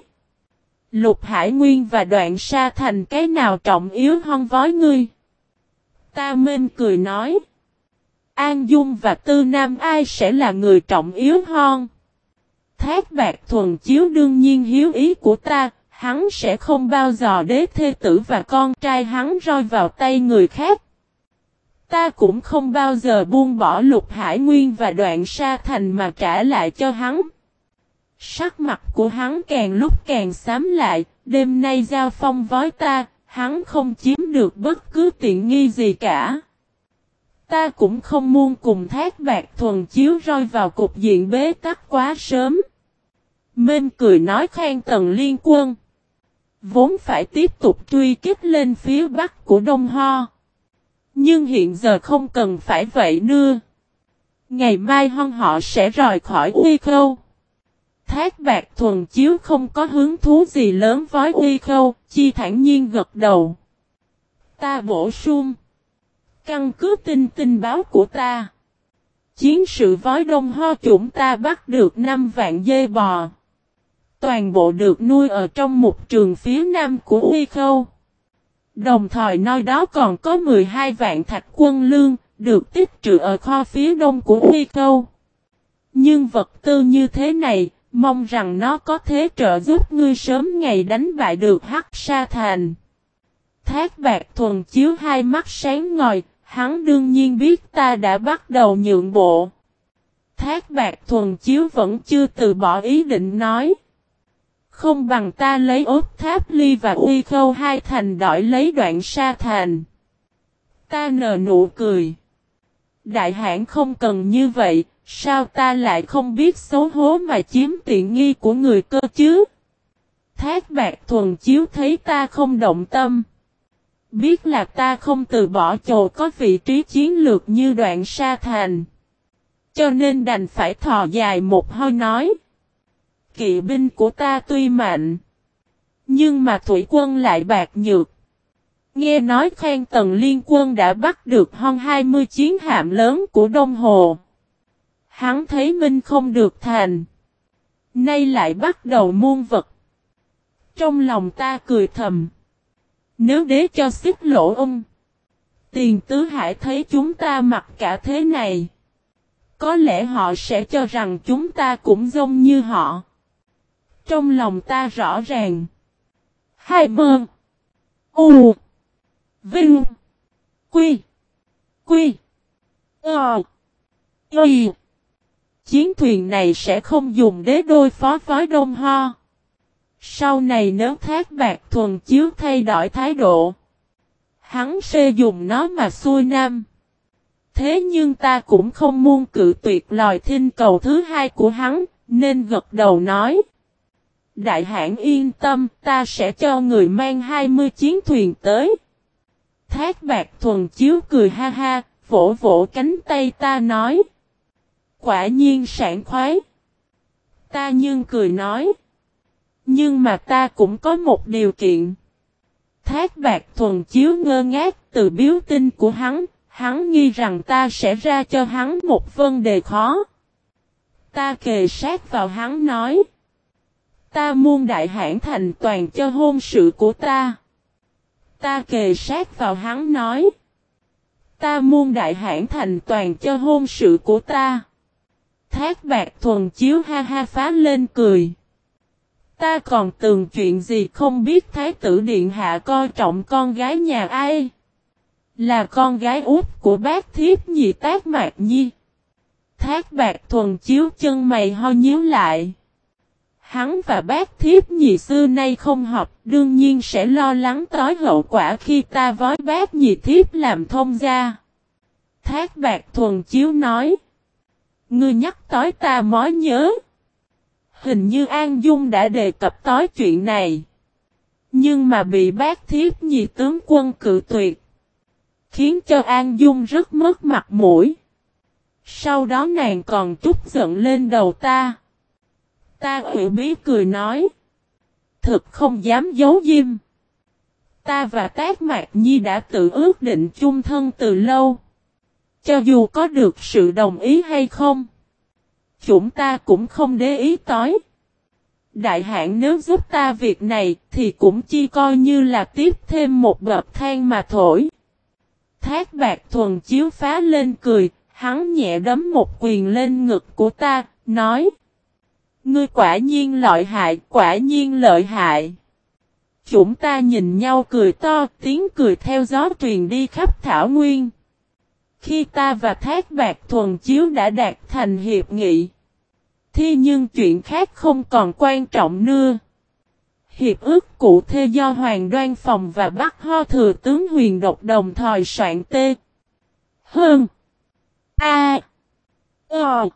Lục Hải Nguyên và đoạn sa thành cái nào trọng yếu hơn với ngươi? Ta Minh cười nói. An Dung và Tư Nam ai sẽ là người trọng yếu hơn? Thác bạc thuần chiếu đương nhiên hiếu ý của ta, hắn sẽ không bao giờ đế thê tử và con trai hắn rơi vào tay người khác. Ta cũng không bao giờ buông bỏ lục hải nguyên và đoạn sa thành mà trả lại cho hắn. Sắc mặt của hắn càng lúc càng xám lại, đêm nay giao phong với ta, hắn không chiếm được bất cứ tiện nghi gì cả. Ta cũng không muốn cùng thác bạc thuần chiếu rơi vào cục diện bế tắc quá sớm. Mên cười nói khen tần liên quân. Vốn phải tiếp tục truy kích lên phía bắc của Đông Ho. Nhưng hiện giờ không cần phải vậy nữa. Ngày mai hon họ sẽ rời khỏi uy khâu. Thác bạc thuần chiếu không có hứng thú gì lớn với uy khâu, chi thản nhiên gật đầu. Ta bổ sung. Căn cứ tin tin báo của ta. Chiến sự với đông ho chúng ta bắt được 5 vạn dê bò. Toàn bộ được nuôi ở trong một trường phía nam của Uy Khâu. Đồng thời nơi đó còn có 12 vạn thạch quân lương, được tích trữ ở kho phía đông của Uy Khâu. Nhưng vật tư như thế này, mong rằng nó có thể trợ giúp ngươi sớm ngày đánh bại được Hắc Sa Thành. Thác bạc thuần chiếu hai mắt sáng ngời, hắn đương nhiên biết ta đã bắt đầu nhượng bộ. Thác bạc thuần chiếu vẫn chưa từ bỏ ý định nói. Không bằng ta lấy ốt tháp ly và uy khâu hai thành đổi lấy đoạn sa thành. Ta nở nụ cười. Đại hãn không cần như vậy, sao ta lại không biết xấu hố mà chiếm tiện nghi của người cơ chứ? Thác bạc thuần chiếu thấy ta không động tâm. Biết là ta không từ bỏ chỗ có vị trí chiến lược như đoạn sa thành. Cho nên đành phải thò dài một hơi nói. Kỵ binh của ta tuy mạnh. Nhưng mà thủy quân lại bạc nhược. Nghe nói Khang Tần Liên quân đã bắt được hơn 20 chiến hạm lớn của Đông Hồ. Hắn thấy Minh không được thành. Nay lại bắt đầu muôn vật. Trong lòng ta cười thầm. Nếu đế cho xích lỗ ông. Tiền tứ hải thấy chúng ta mặc cả thế này. Có lẽ họ sẽ cho rằng chúng ta cũng giống như họ. Trong lòng ta rõ ràng. Hai mơ. U. Vinh. Quy. Quy. Ờ. Y. Chiến thuyền này sẽ không dùng để đôi phó phói đông ho. Sau này nếu thác bạc thuần chiếu thay đổi thái độ. Hắn sẽ dùng nó mà xuôi nam. Thế nhưng ta cũng không muốn cự tuyệt lòi thinh cầu thứ hai của hắn, nên gật đầu nói. Đại hãn yên tâm, ta sẽ cho người mang 20 chiến thuyền tới. Thác bạc thuần chiếu cười ha ha, vỗ vỗ cánh tay ta nói. Quả nhiên sảng khoái. Ta nhưng cười nói. Nhưng mà ta cũng có một điều kiện. Thác bạc thuần chiếu ngơ ngác từ biếu tin của hắn, hắn nghi rằng ta sẽ ra cho hắn một vấn đề khó. Ta kề sát vào hắn nói. Ta muôn đại hãn thành toàn cho hôn sự của ta. Ta kề sát vào hắn nói. Ta muôn đại hãn thành toàn cho hôn sự của ta. Thác bạc thuần chiếu ha ha phá lên cười. Ta còn tường chuyện gì không biết Thái tử Điện Hạ coi trọng con gái nhà ai. Là con gái út của bác thiếp nhị tác mạc nhi. Thác bạc thuần chiếu chân mày ho nhíu lại. Hắn và bác thiếp nhị xưa nay không học, đương nhiên sẽ lo lắng tối hậu quả khi ta vói bác nhị thiếp làm thông gia. Thác bạc thuần chiếu nói. Ngươi nhắc tối ta mới nhớ. Hình như An Dung đã đề cập tối chuyện này. Nhưng mà bị bác thiếp nhị tướng quân cự tuyệt. Khiến cho An Dung rất mất mặt mũi. Sau đó nàng còn trút giận lên đầu ta. Ta ủy bí cười nói. Thực không dám giấu diêm. Ta và Tác Mạc Nhi đã tự ước định chung thân từ lâu. Cho dù có được sự đồng ý hay không. Chúng ta cũng không để ý tối. Đại hạn nếu giúp ta việc này thì cũng chi coi như là tiếp thêm một bậc thang mà thổi. Thác bạc thuần chiếu phá lên cười, hắn nhẹ đấm một quyền lên ngực của ta, nói. Ngươi quả nhiên lợi hại, quả nhiên lợi hại. Chúng ta nhìn nhau cười to, tiếng cười theo gió truyền đi khắp thảo nguyên. Khi ta và Thác Bạc Thuần Chiếu đã đạt thành hiệp nghị. Thì nhưng chuyện khác không còn quan trọng nữa. Hiệp ước cụ thê do Hoàng Đoan Phòng và Bắc Ho Thừa Tướng Huyền Độc đồng thời soạn tê. Hơn. A. Ờ.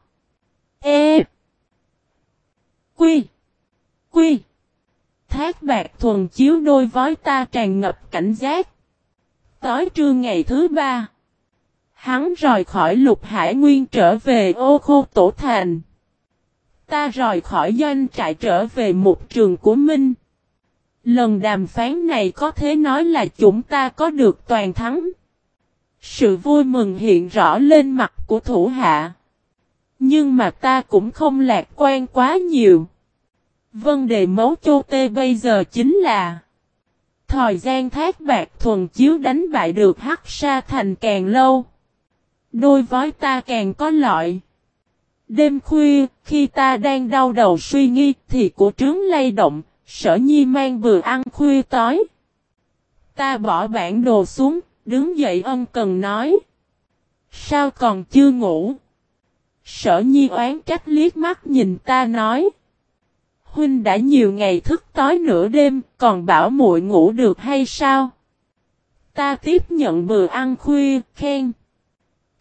E. Quy. Quy. Thác bạc thuần chiếu đôi vói ta tràn ngập cảnh giác. Tối trưa ngày thứ ba. Hắn rời khỏi lục hải nguyên trở về ô khô tổ thành. Ta rời khỏi doanh trại trở về một trường của Minh. Lần đàm phán này có thể nói là chúng ta có được toàn thắng. Sự vui mừng hiện rõ lên mặt của thủ hạ. Nhưng mà ta cũng không lạc quan quá nhiều. Vấn đề mấu chô tê bây giờ chính là Thời gian thác bạc thuần chiếu đánh bại được hắc sa thành càng lâu. Đôi vói ta càng có lợi. Đêm khuya, khi ta đang đau đầu suy nghĩ thì của trướng lay động, sở nhi mang vừa ăn khuya tối. Ta bỏ bản đồ xuống, đứng dậy ân cần nói. Sao còn chưa ngủ? Sở nhi oán trách liếc mắt nhìn ta nói. Huynh đã nhiều ngày thức tối nửa đêm, còn bảo muội ngủ được hay sao? Ta tiếp nhận bữa ăn khuya, khen.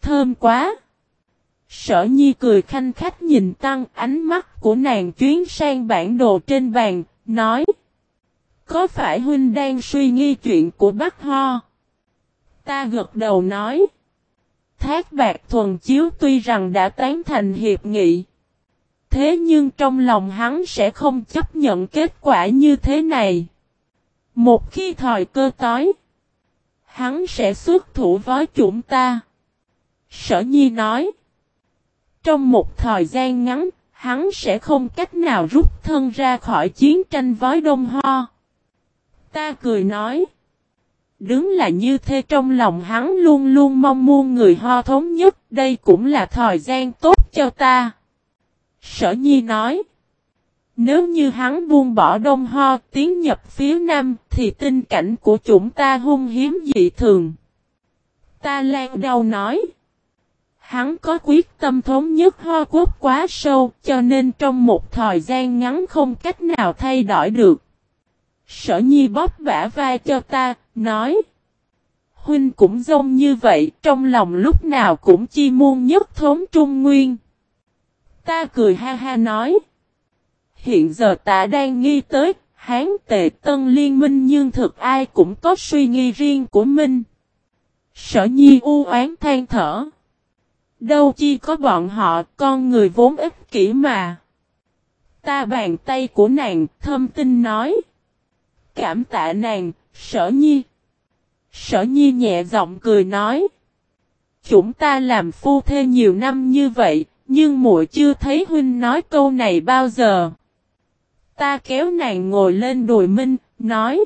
Thơm quá! Sở nhi cười khanh khách nhìn tăng ánh mắt của nàng chuyến sang bản đồ trên bàn, nói. Có phải huynh đang suy nghi chuyện của bác ho? Ta gật đầu nói. Thác bạc thuần chiếu tuy rằng đã tán thành hiệp nghị. Thế nhưng trong lòng hắn sẽ không chấp nhận kết quả như thế này. Một khi thời cơ tối, hắn sẽ xuất thủ với chúng ta. Sở Nhi nói, trong một thời gian ngắn, hắn sẽ không cách nào rút thân ra khỏi chiến tranh với Đông Ho. Ta cười nói, đứng là như thế trong lòng hắn luôn luôn mong muốn người Ho thống nhất, đây cũng là thời gian tốt cho ta. Sở Nhi nói, nếu như hắn buông bỏ Đông Ho tiến nhập phía Nam thì tinh cảnh của chúng ta hung hiếm dị thường. Ta lan đau nói. Hắn có quyết tâm thống nhất Ho quốc quá sâu cho nên trong một thời gian ngắn không cách nào thay đổi được. Sở nhi bóp bả vai cho ta, nói. Huynh cũng giống như vậy, trong lòng lúc nào cũng chi muôn nhất thống trung nguyên. Ta cười ha ha nói. Hiện giờ ta đang nghi tới, Hán tề tân liên minh nhưng thực ai cũng có suy nghĩ riêng của mình. Sở nhi u oán than thở. Đâu chi có bọn họ, con người vốn ích kỷ mà. Ta bàn tay của nàng, thâm tin nói. Cảm tạ nàng, sở nhi. Sở nhi nhẹ giọng cười nói. Chúng ta làm phu thê nhiều năm như vậy, nhưng muội chưa thấy huynh nói câu này bao giờ. Ta kéo nàng ngồi lên đùi minh, nói.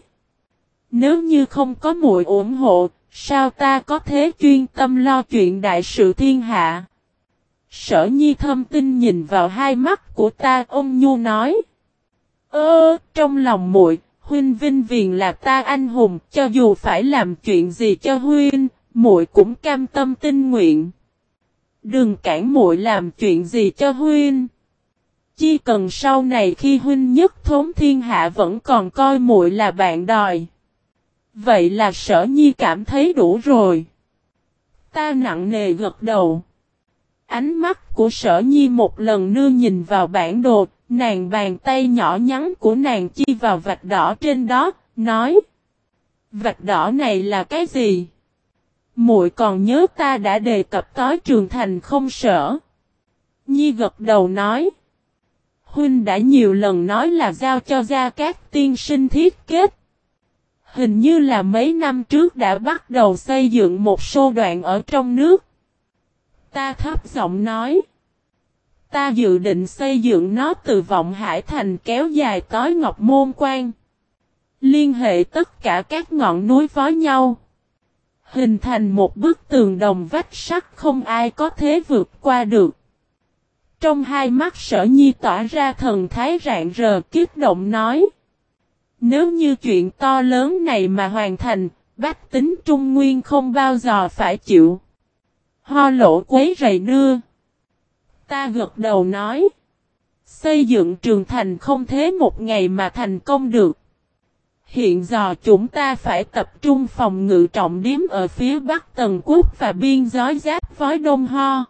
Nếu như không có muội ủng hộ, sao ta có thế chuyên tâm lo chuyện đại sự thiên hạ? Sở nhi thâm tinh nhìn vào hai mắt của ta, ông Nhu nói. Ơ, trong lòng muội huynh vinh viền là ta anh hùng, cho dù phải làm chuyện gì cho huynh, muội cũng cam tâm tinh nguyện. Đừng cản muội làm chuyện gì cho huynh. Chỉ cần sau này khi huynh nhất thốn thiên hạ vẫn còn coi muội là bạn đòi. Vậy là sở nhi cảm thấy đủ rồi. Ta nặng nề gật đầu. Ánh mắt của sở nhi một lần nữa nhìn vào bản đồ, nàng bàn tay nhỏ nhắn của nàng chi vào vạch đỏ trên đó, nói. Vạch đỏ này là cái gì? muội còn nhớ ta đã đề cập tới trường thành không sở. Nhi gật đầu nói. Huynh đã nhiều lần nói là giao cho gia các tiên sinh thiết kết. Hình như là mấy năm trước đã bắt đầu xây dựng một số đoạn ở trong nước. Ta thấp giọng nói. Ta dự định xây dựng nó từ vọng hải thành kéo dài tới Ngọc Môn Quan. Liên hệ tất cả các ngọn núi với nhau. Hình thành một bức tường đồng vách sắt không ai có thế vượt qua được. Trong hai mắt sở nhi tỏa ra thần thái rạng rờ kiếp động nói. Nếu như chuyện to lớn này mà hoàn thành, bách tính trung nguyên không bao giờ phải chịu. Ho lộ quấy rầy nưa. Ta gật đầu nói. Xây dựng trường thành không thế một ngày mà thành công được. Hiện giờ chúng ta phải tập trung phòng ngự trọng điếm ở phía bắc tầng quốc và biên giới giáp với Đông Ho.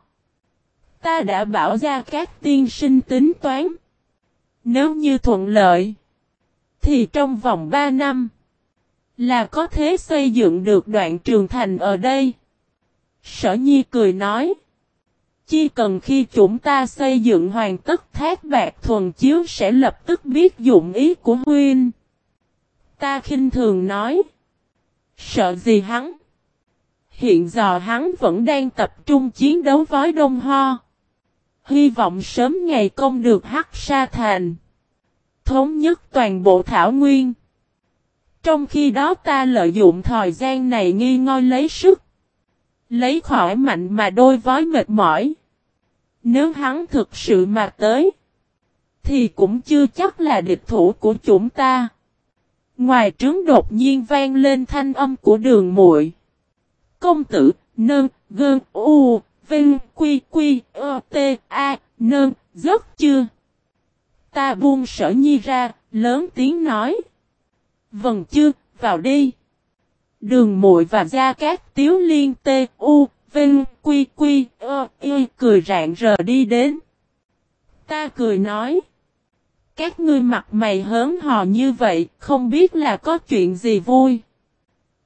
Ta đã bảo ra các tiên sinh tính toán. Nếu như thuận lợi, thì trong vòng 3 năm, là có thể xây dựng được đoạn trường thành ở đây. Sở Nhi cười nói, chỉ cần khi chúng ta xây dựng hoàn tất thác bạc thuần chiếu sẽ lập tức biết dụng ý của Huynh. Ta khinh thường nói, sợ gì hắn? Hiện giờ hắn vẫn đang tập trung chiến đấu với Đông Ho. Hy vọng sớm ngày công được hắc sa thành. Thống nhất toàn bộ thảo nguyên. Trong khi đó ta lợi dụng thời gian này nghi ngôi lấy sức. Lấy khỏi mạnh mà đôi vói mệt mỏi. Nếu hắn thực sự mà tới. Thì cũng chưa chắc là địch thủ của chúng ta. Ngoài trướng đột nhiên vang lên thanh âm của đường muội Công tử, nơn, gơn, u, Vinh, Quy, Quy, Ơ, T, A, Nơn, giấc chưa? Ta buông sở nhi ra, lớn tiếng nói. Vâng chưa, vào đi. Đường muội và gia cát tiếu liên T, U, Vinh, Quy, Quy, Ơ, Y cười rạng rờ đi đến. Ta cười nói. Các ngươi mặt mày hớn hò như vậy, không biết là có chuyện gì vui.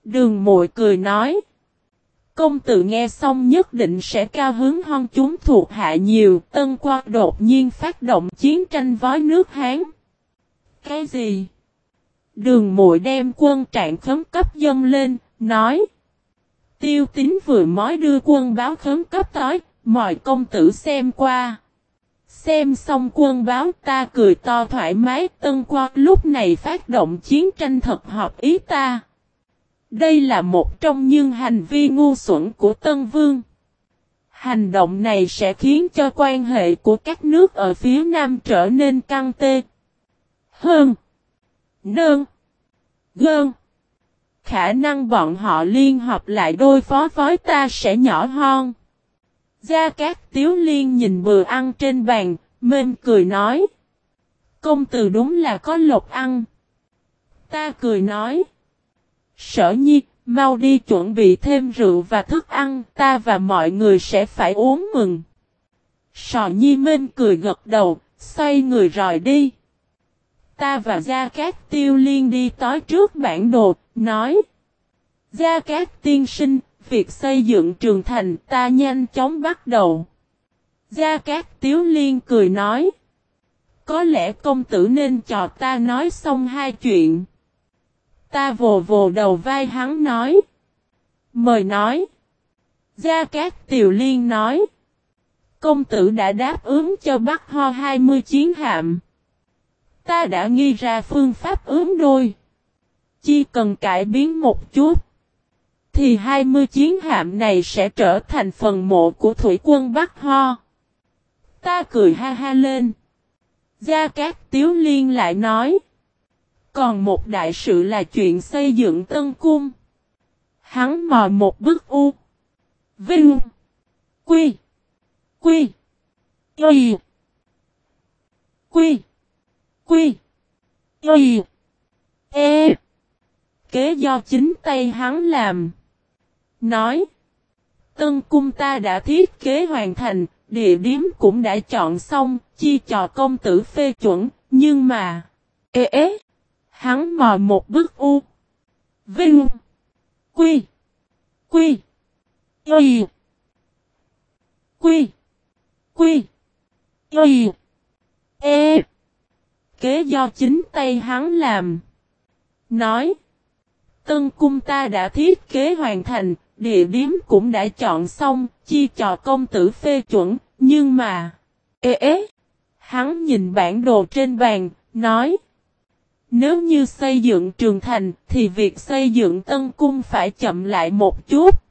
Đường muội cười nói. Công tử nghe xong nhất định sẽ cao hứng hơn chúng thuộc hạ nhiều. Tân qua đột nhiên phát động chiến tranh vói nước Hán. Cái gì? Đường muội đem quân trạng khấm cấp dâng lên, nói. Tiêu tín vừa mới đưa quân báo khấn cấp tới, mọi công tử xem qua. Xem xong quân báo ta cười to thoải mái tân Quan lúc này phát động chiến tranh thật hợp ý ta. Đây là một trong những hành vi ngu xuẩn của Tân Vương. Hành động này sẽ khiến cho quan hệ của các nước ở phía Nam trở nên căng tê. Hơn. Nơn. Gơn. Khả năng bọn họ liên hợp lại đôi phó phói ta sẽ nhỏ hơn. Gia Cát Tiếu Liên nhìn bừa ăn trên bàn, mên cười nói. Công tử đúng là có lộc ăn. Ta cười nói. Sở nhi, mau đi chuẩn bị thêm rượu và thức ăn, ta và mọi người sẽ phải uống mừng. Sò nhi mên cười gật đầu, xoay người rời đi. Ta và Gia Cát Tiêu Liên đi tối trước bản đồ, nói. Gia Cát Tiên Sinh, việc xây dựng trường thành ta nhanh chóng bắt đầu. Gia Cát Tiếu Liên cười nói. Có lẽ công tử nên cho ta nói xong hai chuyện. Ta vồ vồ đầu vai hắn nói. Mời nói. Gia Cát Tiều Liên nói. Công tử đã đáp ứng cho Bắc Ho 20 chiến hạm. Ta đã nghi ra phương pháp ướm đôi. Chỉ cần cải biến một chút. Thì 20 chiến hạm này sẽ trở thành phần mộ của thủy quân Bắc Ho. Ta cười ha ha lên. Gia Cát Tiếu Liên lại nói. Còn một đại sự là chuyện xây dựng tân cung. Hắn mò một bức u. Vinh. Quy. Quy. Y. Quy. Quy. Y. E. Kế do chính tay hắn làm. Nói. Tân cung ta đã thiết kế hoàn thành, địa điểm cũng đã chọn xong, chi cho công tử phê chuẩn, nhưng mà... Ê ế! Hắn mò một bức u. Vinh. Quy. Quy. Y. Quy. Quy. Y. E. Kế do chính tay hắn làm. Nói. Tân cung ta đã thiết kế hoàn thành, địa điểm cũng đã chọn xong, chi cho công tử phê chuẩn, nhưng mà... Ê ế! Hắn nhìn bản đồ trên bàn, nói. Nếu như xây dựng trường thành, thì việc xây dựng tân cung phải chậm lại một chút.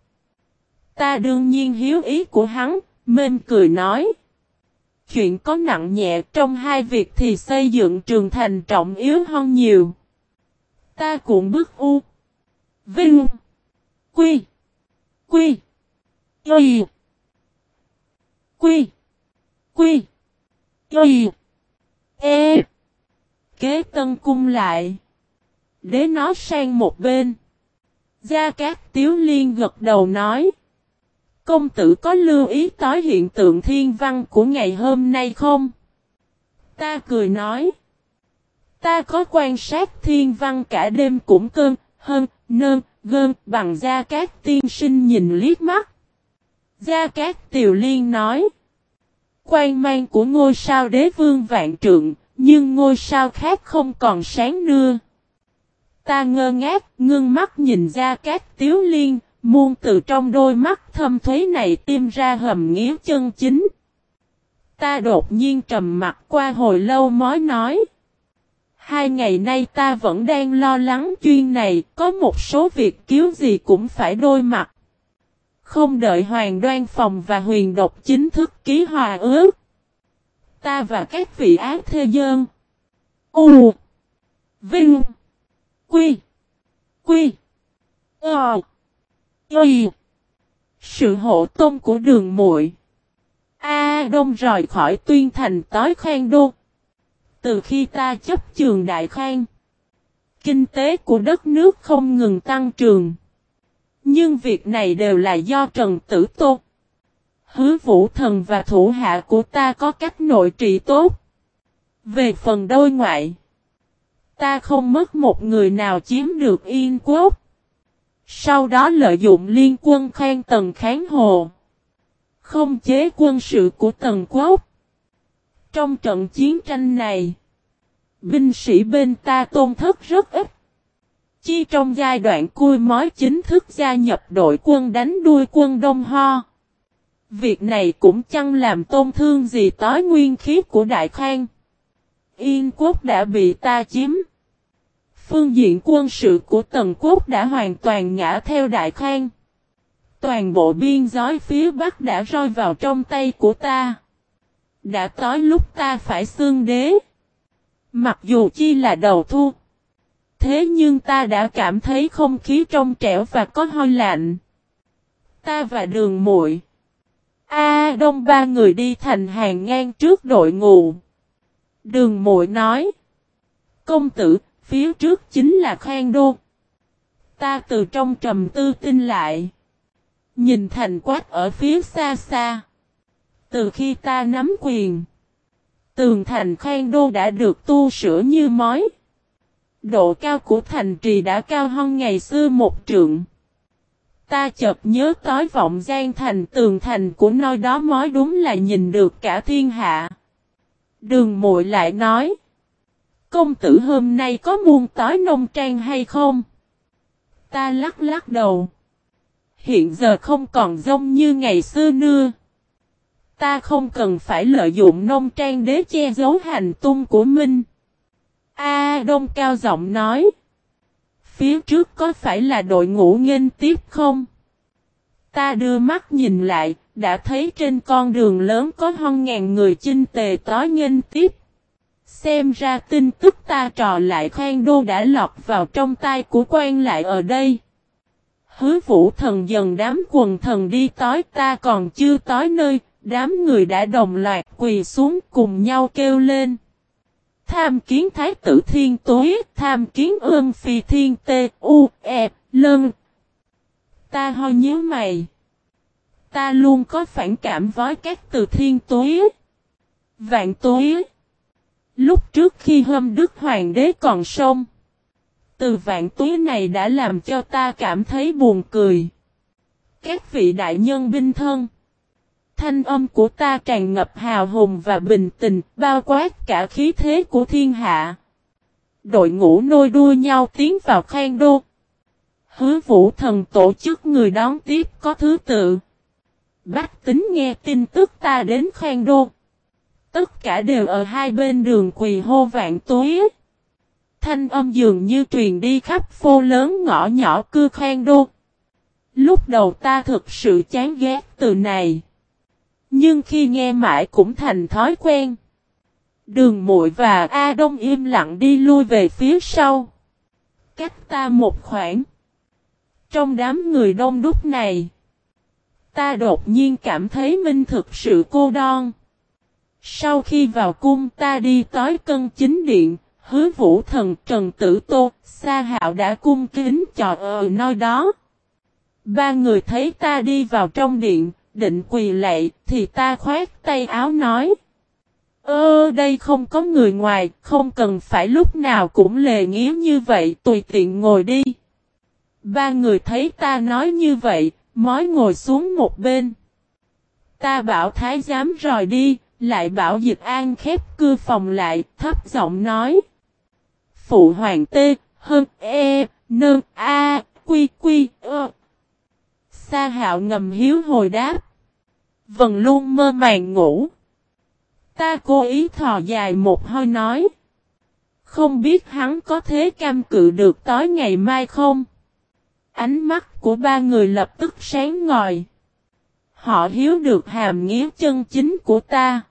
Ta đương nhiên hiếu ý của hắn, mên cười nói. Chuyện có nặng nhẹ trong hai việc thì xây dựng trường thành trọng yếu hơn nhiều. Ta cũng bức u. Vinh. Quy. Quy. quy Quy. Quy. quy E. Kế tân cung lại. Đế nó sang một bên. Gia Cát Tiếu Liên gật đầu nói. Công tử có lưu ý tới hiện tượng thiên văn của ngày hôm nay không? Ta cười nói. Ta có quan sát thiên văn cả đêm cũng cơn, hơn, nơm gơm bằng Gia Cát tiên sinh nhìn liếc mắt. Gia Cát Tiều Liên nói. Quan mang của ngôi sao đế vương vạn trượng, nhưng ngôi sao khác không còn sáng nưa. Ta ngơ ngác, ngưng mắt nhìn ra các tiếu liên, muôn từ trong đôi mắt thâm thuế này tiêm ra hầm nghĩa chân chính. Ta đột nhiên trầm mặt qua hồi lâu mới nói. Hai ngày nay ta vẫn đang lo lắng chuyên này, có một số việc cứu gì cũng phải đôi mặt. Không đợi Hoàng Đoan Phòng và Huyền Độc chính thức ký hòa ước. Ta và các vị ác thế dân. U. Vinh. Quy. Quy. Ờ. Y. Sự hộ tôn của đường muội A Đông rời khỏi tuyên thành tối khoan đô. Từ khi ta chấp trường đại Khang, Kinh tế của đất nước không ngừng tăng trưởng. Nhưng việc này đều là do Trần Tử Tô. Hứa vũ thần và thủ hạ của ta có cách nội trị tốt. Về phần đôi ngoại. Ta không mất một người nào chiếm được yên quốc. Sau đó lợi dụng liên quân khen tần kháng hồ. Không chế quân sự của tần quốc. Trong trận chiến tranh này, binh sĩ bên ta tôn thất rất ít. Chi trong giai đoạn cui mói chính thức gia nhập đội quân đánh đuôi quân Đông Ho. Việc này cũng chẳng làm tôn thương gì tối nguyên khí của Đại Khang. Yên quốc đã bị ta chiếm. Phương diện quân sự của Tần quốc đã hoàn toàn ngã theo Đại Khang. Toàn bộ biên giới phía Bắc đã rơi vào trong tay của ta. Đã tới lúc ta phải xương đế. Mặc dù chi là đầu thu. Thế nhưng ta đã cảm thấy không khí trong trẻo và có hơi lạnh. Ta và đường muội A đông ba người đi thành hàng ngang trước đội ngụ. Đường muội nói. Công tử, phía trước chính là khoang Đô. Ta từ trong trầm tư tin lại. Nhìn thành quát ở phía xa xa. Từ khi ta nắm quyền. Tường thành Khang Đô đã được tu sửa như mói. Độ cao của thành trì đã cao hơn ngày xưa một trượng. Ta chợt nhớ tối vọng gian thành, tường thành của nơi đó mói đúng là nhìn được cả thiên hạ. Đường muội lại nói. Công tử hôm nay có muôn tối nông trang hay không? Ta lắc lắc đầu. Hiện giờ không còn giống như ngày xưa nữa. Ta không cần phải lợi dụng nông trang đế che giấu hành tung của mình. A Đông cao giọng nói. Phía trước có phải là đội ngũ nghênh tiếp không? Ta đưa mắt nhìn lại, đã thấy trên con đường lớn có hơn ngàn người chinh tề tối nghênh tiếp. Xem ra tin tức ta trò lại khoan đô đã lọt vào trong tay của quan lại ở đây. Hứa vũ thần dần đám quần thần đi tối ta còn chưa tối nơi, đám người đã đồng loạt quỳ xuống cùng nhau kêu lên. Tham kiến thái tử thiên tối, tham kiến ương phi thiên tê, u, e, lân. Ta ho nhớ mày. Ta luôn có phản cảm với các từ thiên tối. Vạn tối. Lúc trước khi hôm Đức Hoàng đế còn sông. Từ vạn tối này đã làm cho ta cảm thấy buồn cười. Các vị đại nhân binh thân. Thanh âm của ta tràn ngập hào hùng và bình tình, bao quát cả khí thế của thiên hạ. Đội ngũ nôi đua nhau tiến vào khang đô. Hứa vũ thần tổ chức người đón tiếp có thứ tự. Bách tính nghe tin tức ta đến khang đô. Tất cả đều ở hai bên đường quỳ hô vạn túi. Thanh âm dường như truyền đi khắp phố lớn ngõ nhỏ cư khang đô. Lúc đầu ta thực sự chán ghét từ này. Nhưng khi nghe mãi cũng thành thói quen. Đường muội và A Đông im lặng đi lui về phía sau. Cách ta một khoảng. Trong đám người đông đúc này. Ta đột nhiên cảm thấy Minh thực sự cô đơn. Sau khi vào cung ta đi tới cân chính điện, hứa vũ thần Trần Tử Tô, Sa Hạo đã cung kính trò ở nơi đó. Ba người thấy ta đi vào trong điện, định quỳ lạy, thì ta khoát tay áo nói. Ơ đây không có người ngoài, không cần phải lúc nào cũng lề nghĩa như vậy, tùy tiện ngồi đi. Ba người thấy ta nói như vậy, mói ngồi xuống một bên. Ta bảo thái giám rời đi, lại bảo dịch an khép cư phòng lại, thấp giọng nói. Phụ hoàng tê, hơn e, nơn a, quy quy, ơ. Sa hạo ngầm hiếu hồi đáp. Vân luôn mơ màng ngủ. Ta cố ý thò dài một hơi nói. Không biết hắn có thế cam cự được tối ngày mai không? Ánh mắt của ba người lập tức sáng ngời. Họ hiếu được hàm nghĩa chân chính của ta.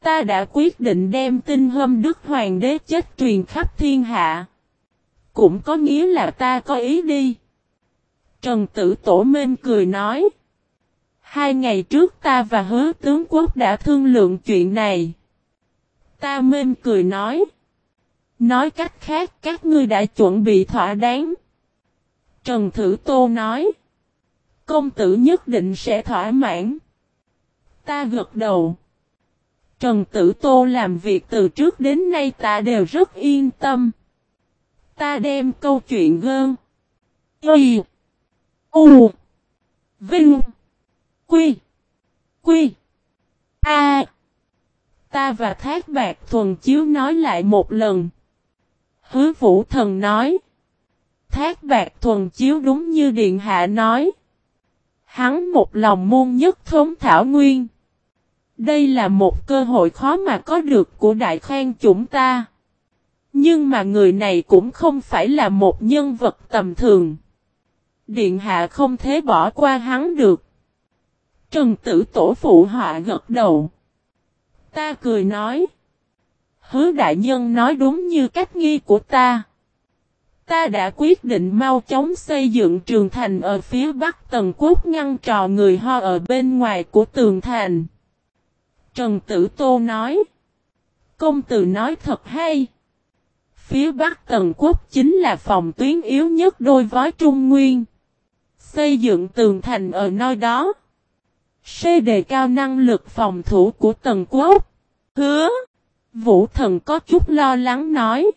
Ta đã quyết định đem tin hôm Đức Hoàng đế chết truyền khắp thiên hạ. Cũng có nghĩa là ta có ý đi. Trần Tử Tổ Mên cười nói. Hai ngày trước ta và hứa tướng quốc đã thương lượng chuyện này. Ta mên cười nói. Nói cách khác, các ngươi đã chuẩn bị thỏa đáng. Trần Thử Tô nói. Công tử nhất định sẽ thỏa mãn. Ta gật đầu. Trần Tử Tô làm việc từ trước đến nay ta đều rất yên tâm. Ta đem câu chuyện gơn. Ê! U. Vinh. Quy. Quy. A. Ta và Thác Bạc Thuần Chiếu nói lại một lần. Hứa Vũ Thần nói. Thác Bạc Thuần Chiếu đúng như Điện Hạ nói. Hắn một lòng muôn nhất thống Thảo Nguyên. Đây là một cơ hội khó mà có được của Đại Khang chúng ta. Nhưng mà người này cũng không phải là một nhân vật tầm thường. Điện hạ không thể bỏ qua hắn được. Trần tử tổ phụ họa gật đầu. Ta cười nói. Hứa đại nhân nói đúng như cách nghi của ta. Ta đã quyết định mau chóng xây dựng trường thành ở phía bắc Tần quốc ngăn trò người ho ở bên ngoài của tường thành. Trần Tử Tô nói. Công tử nói thật hay. Phía bắc Tần quốc chính là phòng tuyến yếu nhất đôi vói Trung Nguyên. Xây dựng tường thành ở nơi đó. Xê đề cao năng lực phòng thủ của tầng quốc. Hứa. Vũ thần có chút lo lắng nói.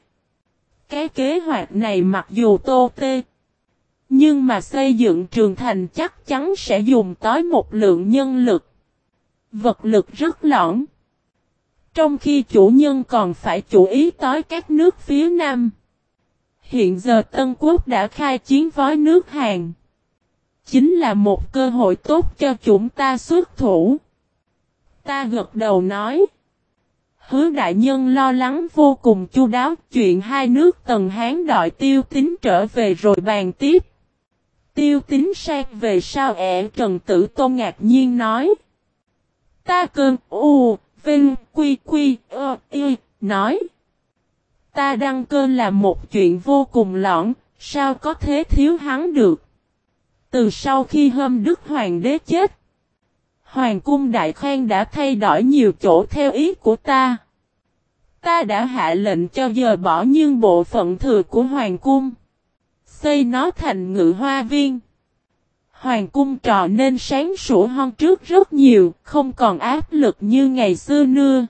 Cái kế hoạch này mặc dù tô tê. Nhưng mà xây dựng trường thành chắc chắn sẽ dùng tới một lượng nhân lực. Vật lực rất lõng. Trong khi chủ nhân còn phải chú ý tới các nước phía Nam. Hiện giờ Tân Quốc đã khai chiến với nước Hàn. Chính là một cơ hội tốt cho chúng ta xuất thủ. Ta gật đầu nói. Hứa đại nhân lo lắng vô cùng chu đáo chuyện hai nước tần hán đòi tiêu tính trở về rồi bàn tiếp. Tiêu tính sang về sao ẻ Trần Tử Tôn ngạc nhiên nói. Ta cơn u, vinh, quy quy, ơ, y, nói. Ta đăng cơ là một chuyện vô cùng lõn, sao có thế thiếu hắn được. Từ sau khi hôm Đức Hoàng đế chết, Hoàng cung Đại Khang đã thay đổi nhiều chỗ theo ý của ta. Ta đã hạ lệnh cho giờ bỏ nhưng bộ phận thừa của Hoàng cung. Xây nó thành ngự hoa viên. Hoàng cung trò nên sáng sủa hơn trước rất nhiều, không còn áp lực như ngày xưa nữa.